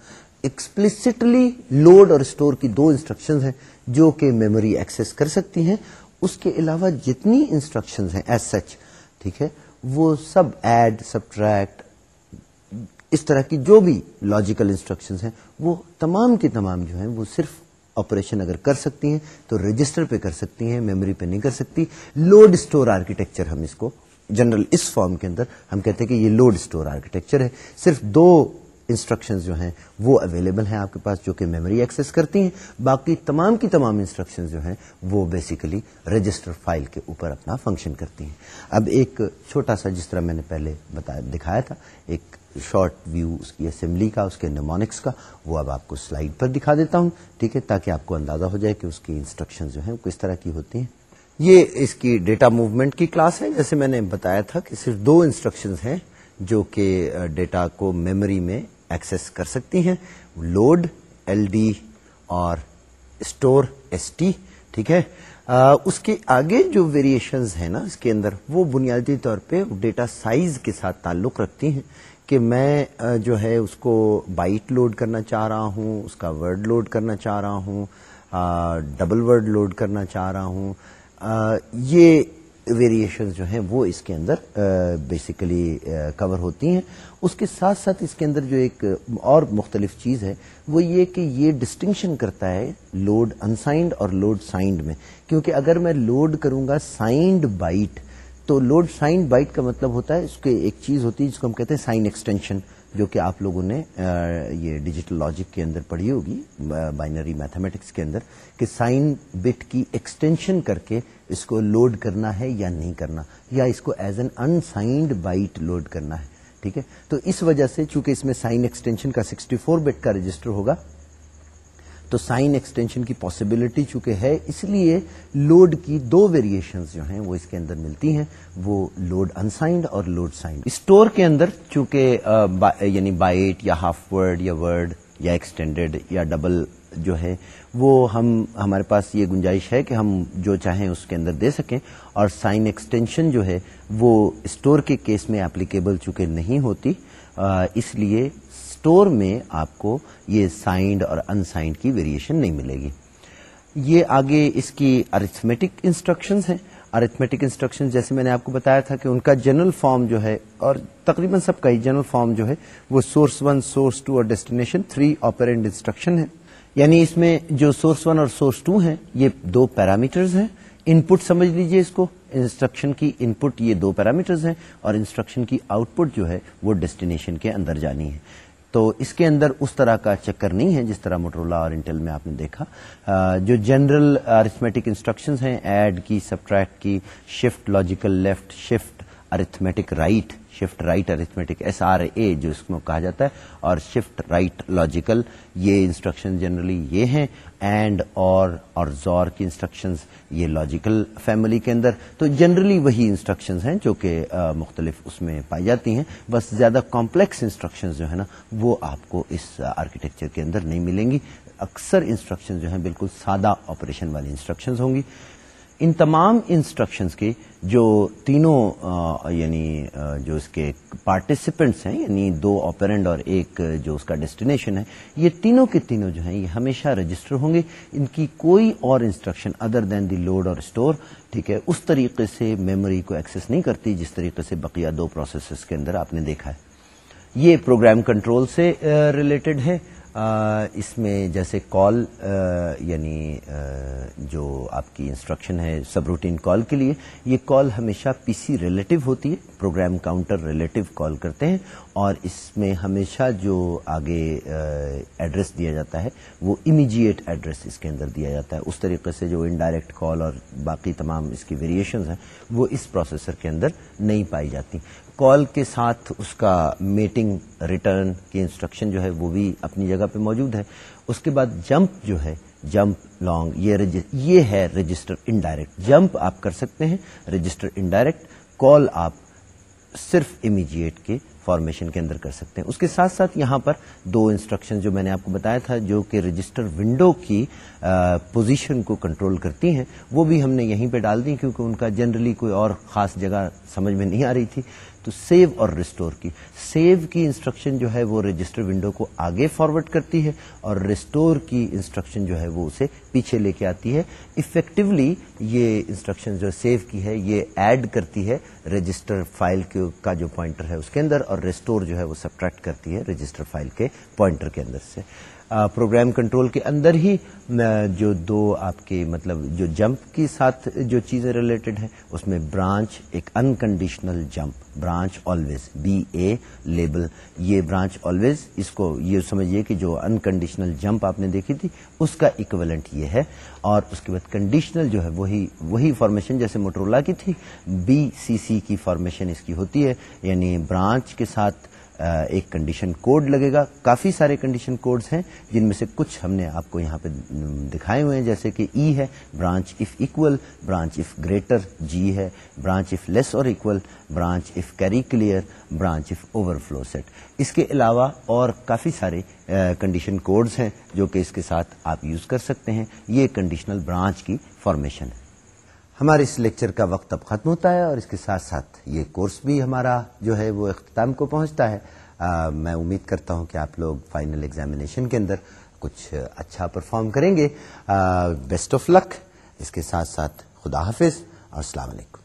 ایکسپلسٹلی لوڈ اور اسٹور کی دو انسٹرکشن ہیں جو کہ میموری ایکسس کر سکتی ہیں۔ اس کے علاوہ جتنی انسٹرکشن ہیں ایز سچ ٹھیک ہے، وہ سب ایڈ سبٹریکٹ اس طرح کی جو بھی لاجیکل انسٹرکشن ہیں، وہ تمام کی تمام جو ہیں، وہ صرف آپریشن اگر کر سکتی ہیں تو رجسٹر پہ کر سکتی ہیں میموری پہ نہیں کر سکتی۔ لوڈ اسٹور آرکیٹیکچر ہم اس کو جنرل اس فارم کے اندر ہم کہتے ہیں کہ یہ لوڈ اسٹور آرکیٹیکچر ہے۔ صرف دو انسٹرکشن جو ہیں وہ اویلیبل ہیں آپ کے پاس جو کہ میموری ایکسس کرتی ہیں۔ باقی تمام کی تمام انسٹرکشن جو ہیں وہ بیسیکلی رجسٹر فائل کے اوپر اپنا فنکشن کرتی ہیں۔ اب ایک چھوٹا سا جس طرح میں نے پہلے بتایا دکھایا تھا، ایک شارٹ ویو اس کی اسمبلی کا، اس کے نیمونکس کا، وہ اب آپ کو سلائڈ پر دکھا دیتا ہوں، ٹھیک ہے؟ تاکہ آپ کو اندازہ ہو جائے کہ اس کی انسٹرکشن جو ہیں وہ کس طرح کی ہوتی ہیں۔ یہ اس کی ڈیٹا موومنٹ کی کلاس ہے۔ جیسے میں نے بتایا تھا کہ صرف دو انسٹرکشنز ہیں جو کہ ڈیٹا کو میموری میں ایکسس کر سکتی ہیں۔ لوڈ ایل ڈی اور اسٹور ایس ٹی ٹھیک ہے؟ اس کے آگے جو ویریشنز ہیں نا، اس کے اندر وہ بنیادی طور پہ ڈیٹا سائز کے ساتھ تعلق رکھتی ہیں کہ میں جو ہے، اس کو بائٹ لوڈ کرنا چاہ رہا ہوں، اس کا ورڈ لوڈ کرنا چاہ رہا ہوں ڈبل ورڈ لوڈ کرنا چاہ رہا ہوں۔ یہ ویریشن جو ہیں وہ اس کے اندر بیسیکلی کور ہوتی ہیں۔ اس کے ساتھ ساتھ اس کے اندر جو ایک اور مختلف چیز ہے، وہ یہ کہ یہ ڈسٹنکشن کرتا ہے لوڈ انسائنڈ اور لوڈ سائنڈ میں۔ کیونکہ اگر میں لوڈ کروں گا سائنڈ بائٹ تو لوڈ سائنڈ بائٹ کا مطلب ہوتا ہے اس کے ایک چیز ہوتی ہے جس کو ہم کہتے ہیں سائن ایکسٹینشن جو کہ آپ لوگوں نے یہ ڈیجیٹل لاجک کے اندر پڑھی ہوگی بائنری میتھمیٹکس کے اندر، کہ سائن بٹ کی ایکسٹینشن کر کے اس کو لوڈ کرنا ہے یا نہیں کرنا، یا اس کو as an unsigned byte load کرنا ہے، ٹھیک ہے؟ تو اس وجہ سے چونکہ اس میں سائن ایکسٹینشن کا سکسٹی فور بٹ کا رجسٹر ہوگا تو سائن ایکسٹینشن کی پاسبلٹی چونکہ ہے، اس لیے لوڈ کی دو ویریشن جو ہیں وہ اس کے اندر ملتی ہیں، وہ لوڈ انسائنڈ اور لوڈ سائنڈ اسٹور کے اندر چونکہ یعنی بائٹ یا ہاف ورڈ یا ورڈ یا ایکسٹینڈیڈ یا ڈبل جو ہے، وہ ہم، ہمارے پاس یہ گنجائش ہے کہ ہم جو چاہیں اس کے اندر دے سکیں۔ اور سائن ایکسٹینشن جو ہے، وہ اسٹور کے کیس میں اپلیکیبل چونکہ نہیں ہوتی اس لیے اسٹور میں آپ کو یہ سائنڈ اور انسائنڈ کی ویریشن نہیں ملے گی۔ یہ آگے اس کی ارتھمیٹک انسٹرکشنز ہیں۔ ارتھمیٹک انسٹرکشن جیسے میں نے آپ کو بتایا تھا کہ ان کا جنرل فارم جو ہے اور تقریباً سب کا ہی جنرل فارم جو ہے وہ سورس ون سورس ٹو اور ڈیسٹینیشن تھری آپرینٹ انسٹرکشن ہے یعنی اس میں جو سورس ون اور سورس ٹو ہیں، یہ دو پیرامیٹرز ہیں۔ ان پٹ سمجھ لیجیے اس کو۔ انسٹرکشن کی ان پٹ یہ دو پیرامیٹرز ہیں اور انسٹرکشن کی آؤٹ پٹ جو ہے وہ ڈیسٹینیشن کے اندر جانی ہے۔ تو اس کے اندر اس طرح کا چکر نہیں ہے جس طرح موٹرولا اور انٹل میں آپ نے دیکھا۔ جو جنرل ارتھمیٹک انسٹرکشنز ہیں ایڈ کی سبٹریکٹ کی shift logical left shift arithmetic right shift right arithmetic S R A جو اس کو کہا جاتا ہے، اور شفٹ رائٹ لاجیکل یہ انسٹرکشن جنرلی یہ ہیں اینڈ اور اور زور کی انسٹرکشنز یہ لاجیکل فیملی کے اندر۔ تو جنرلی وہی انسٹرکشنز ہیں جو کہ مختلف اس میں پائی جاتی ہیں۔ بس زیادہ کمپلیکس انسٹرکشنز جو ہے نا، وہ آپ کو اس آرکیٹیکچر کے اندر نہیں ملیں گی۔ اکثر انسٹرکشن جو ہیں بالکل سادہ آپریشن والی انسٹرکشنز ہوں گی۔ ان تمام انسٹرکشنز کے جو تینوں یعنی جو اس کے پارٹیسپینٹس ہیں یعنی دو آپرینڈ اور ایک، جو اس کا ڈیسٹینیشن ہے، یہ تینوں کے تینوں جو ہیں، یہ ہمیشہ رجسٹر ہوں گے۔ ان کی کوئی اور instruction other than the load اور اسٹور ٹھیک ہے، اس طریقے سے میموری کو ایکسس نہیں کرتی، جس طریقے سے بقیہ دو پروسیسز کے اندر آپ نے دیکھا ہے۔ یہ پروگرام کنٹرول سے ریلیٹڈ ہے۔ اس میں جیسے کال یعنی جو آپ کی انسٹرکشن ہے سب روٹین کال کے لیے، یہ کال ہمیشہ پی سی ریلیٹو ہوتی ہے، پروگرام کاؤنٹر ریلیٹو کال کرتے ہیں، اور اس میں ہمیشہ جو آگے ایڈریس دیا جاتا ہے، وہ امیجیٹ ایڈریس اس کے اندر دیا جاتا ہے۔ اس طریقے سے جو انڈائریکٹ کال اور باقی تمام اس کی ویریشنز ہیں، وہ اس پروسیسر کے اندر نہیں پائی جاتی۔ کال کے ساتھ اس کا میٹنگ ریٹرن کی انسٹرکشن جو ہے وہ بھی اپنی جگہ پہ موجود ہے۔ اس کے بعد جمپ جو ہے جمپ لانگ یہ یہ ہے رجسٹر انڈائریکٹ جمپ آپ کر سکتے ہیں رجسٹر انڈائریکٹ کال آپ صرف امیجیٹ کے فارمیشن کے اندر کر سکتے ہیں۔ اس کے ساتھ ساتھ یہاں پر دو انسٹرکشن جو میں نے آپ کو بتایا تھا، جو کہ رجسٹر ونڈو کی پوزیشن کو کنٹرول کرتی ہیں، وہ بھی ہم نے یہیں پہ ڈال دی کیونکہ ان کا جنرلی کوئی اور خاص جگہ سمجھ میں نہیں آ رہی تھی۔ تو سیو اور ریسٹور کی۔ سیو کی انسٹرکشن جو ہے وہ رجسٹر ونڈو کو آگے فارورڈ کرتی ہے اور ریسٹور کی انسٹرکشن جو ہے وہ اسے پیچھے لے کے آتی ہے۔ افیکٹولی یہ انسٹرکشن جو سیو کی ہے، یہ ایڈ کرتی ہے رجسٹر فائل کا جو پوائنٹر ہے اس کے اندر اور ریسٹور جو ہے وہ سبٹریکٹ کرتی ہے رجسٹر فائل کے پوائنٹر کے اندر سے۔ پروگرام کنٹرول کے اندر ہی جو دو آپ کے مطلب جو جمپ کے ساتھ جو چیزیں ریلیٹڈ ہیں، اس میں برانچ، ایک unconditional jump, branch always B A label یہ برانچ آلویز اس کو یہ سمجھیے کہ جو انکنڈیشنل جمپ آپ نے دیکھی تھی، اس کا اکولنٹ یہ ہے، اور اس کے بعد کنڈیشنل جو ہے، وہی وہی فارمیشن جیسے موٹرولا کی تھی بی سی سی کی فارمیشن اس کی ہوتی ہے یعنی برانچ کے ساتھ ایک کنڈیشن کوڈ لگے گا۔ کافی سارے کنڈیشن کوڈز ہیں، جن میں سے کچھ ہم نے آپ کو یہاں پہ دکھائے ہوئے ہیں، جیسے کہ ای ہے branch if equal branch if greater G ہے برانچ اف لیس اور equal branch if carry clear branch if overflow set اس کے علاوہ اور کافی سارے کنڈیشن کوڈز ہیں جو کہ اس کے ساتھ آپ یوز کر سکتے ہیں۔ یہ کنڈیشنل برانچ کی فارمیشن ہے۔ ہمارے اس لیکچر کا وقت اب ختم ہوتا ہے اور اس کے ساتھ ساتھ یہ کورس بھی ہمارا جو ہے وہ اختتام کو پہنچتا ہے۔ آ, میں امید کرتا ہوں کہ آپ لوگ فائنل ایگزامینیشن کے اندر کچھ اچھا پرفارم کریں گے۔ بیسٹ آف لک اس کے ساتھ ساتھ خدا حافظ اور السلام علیکم۔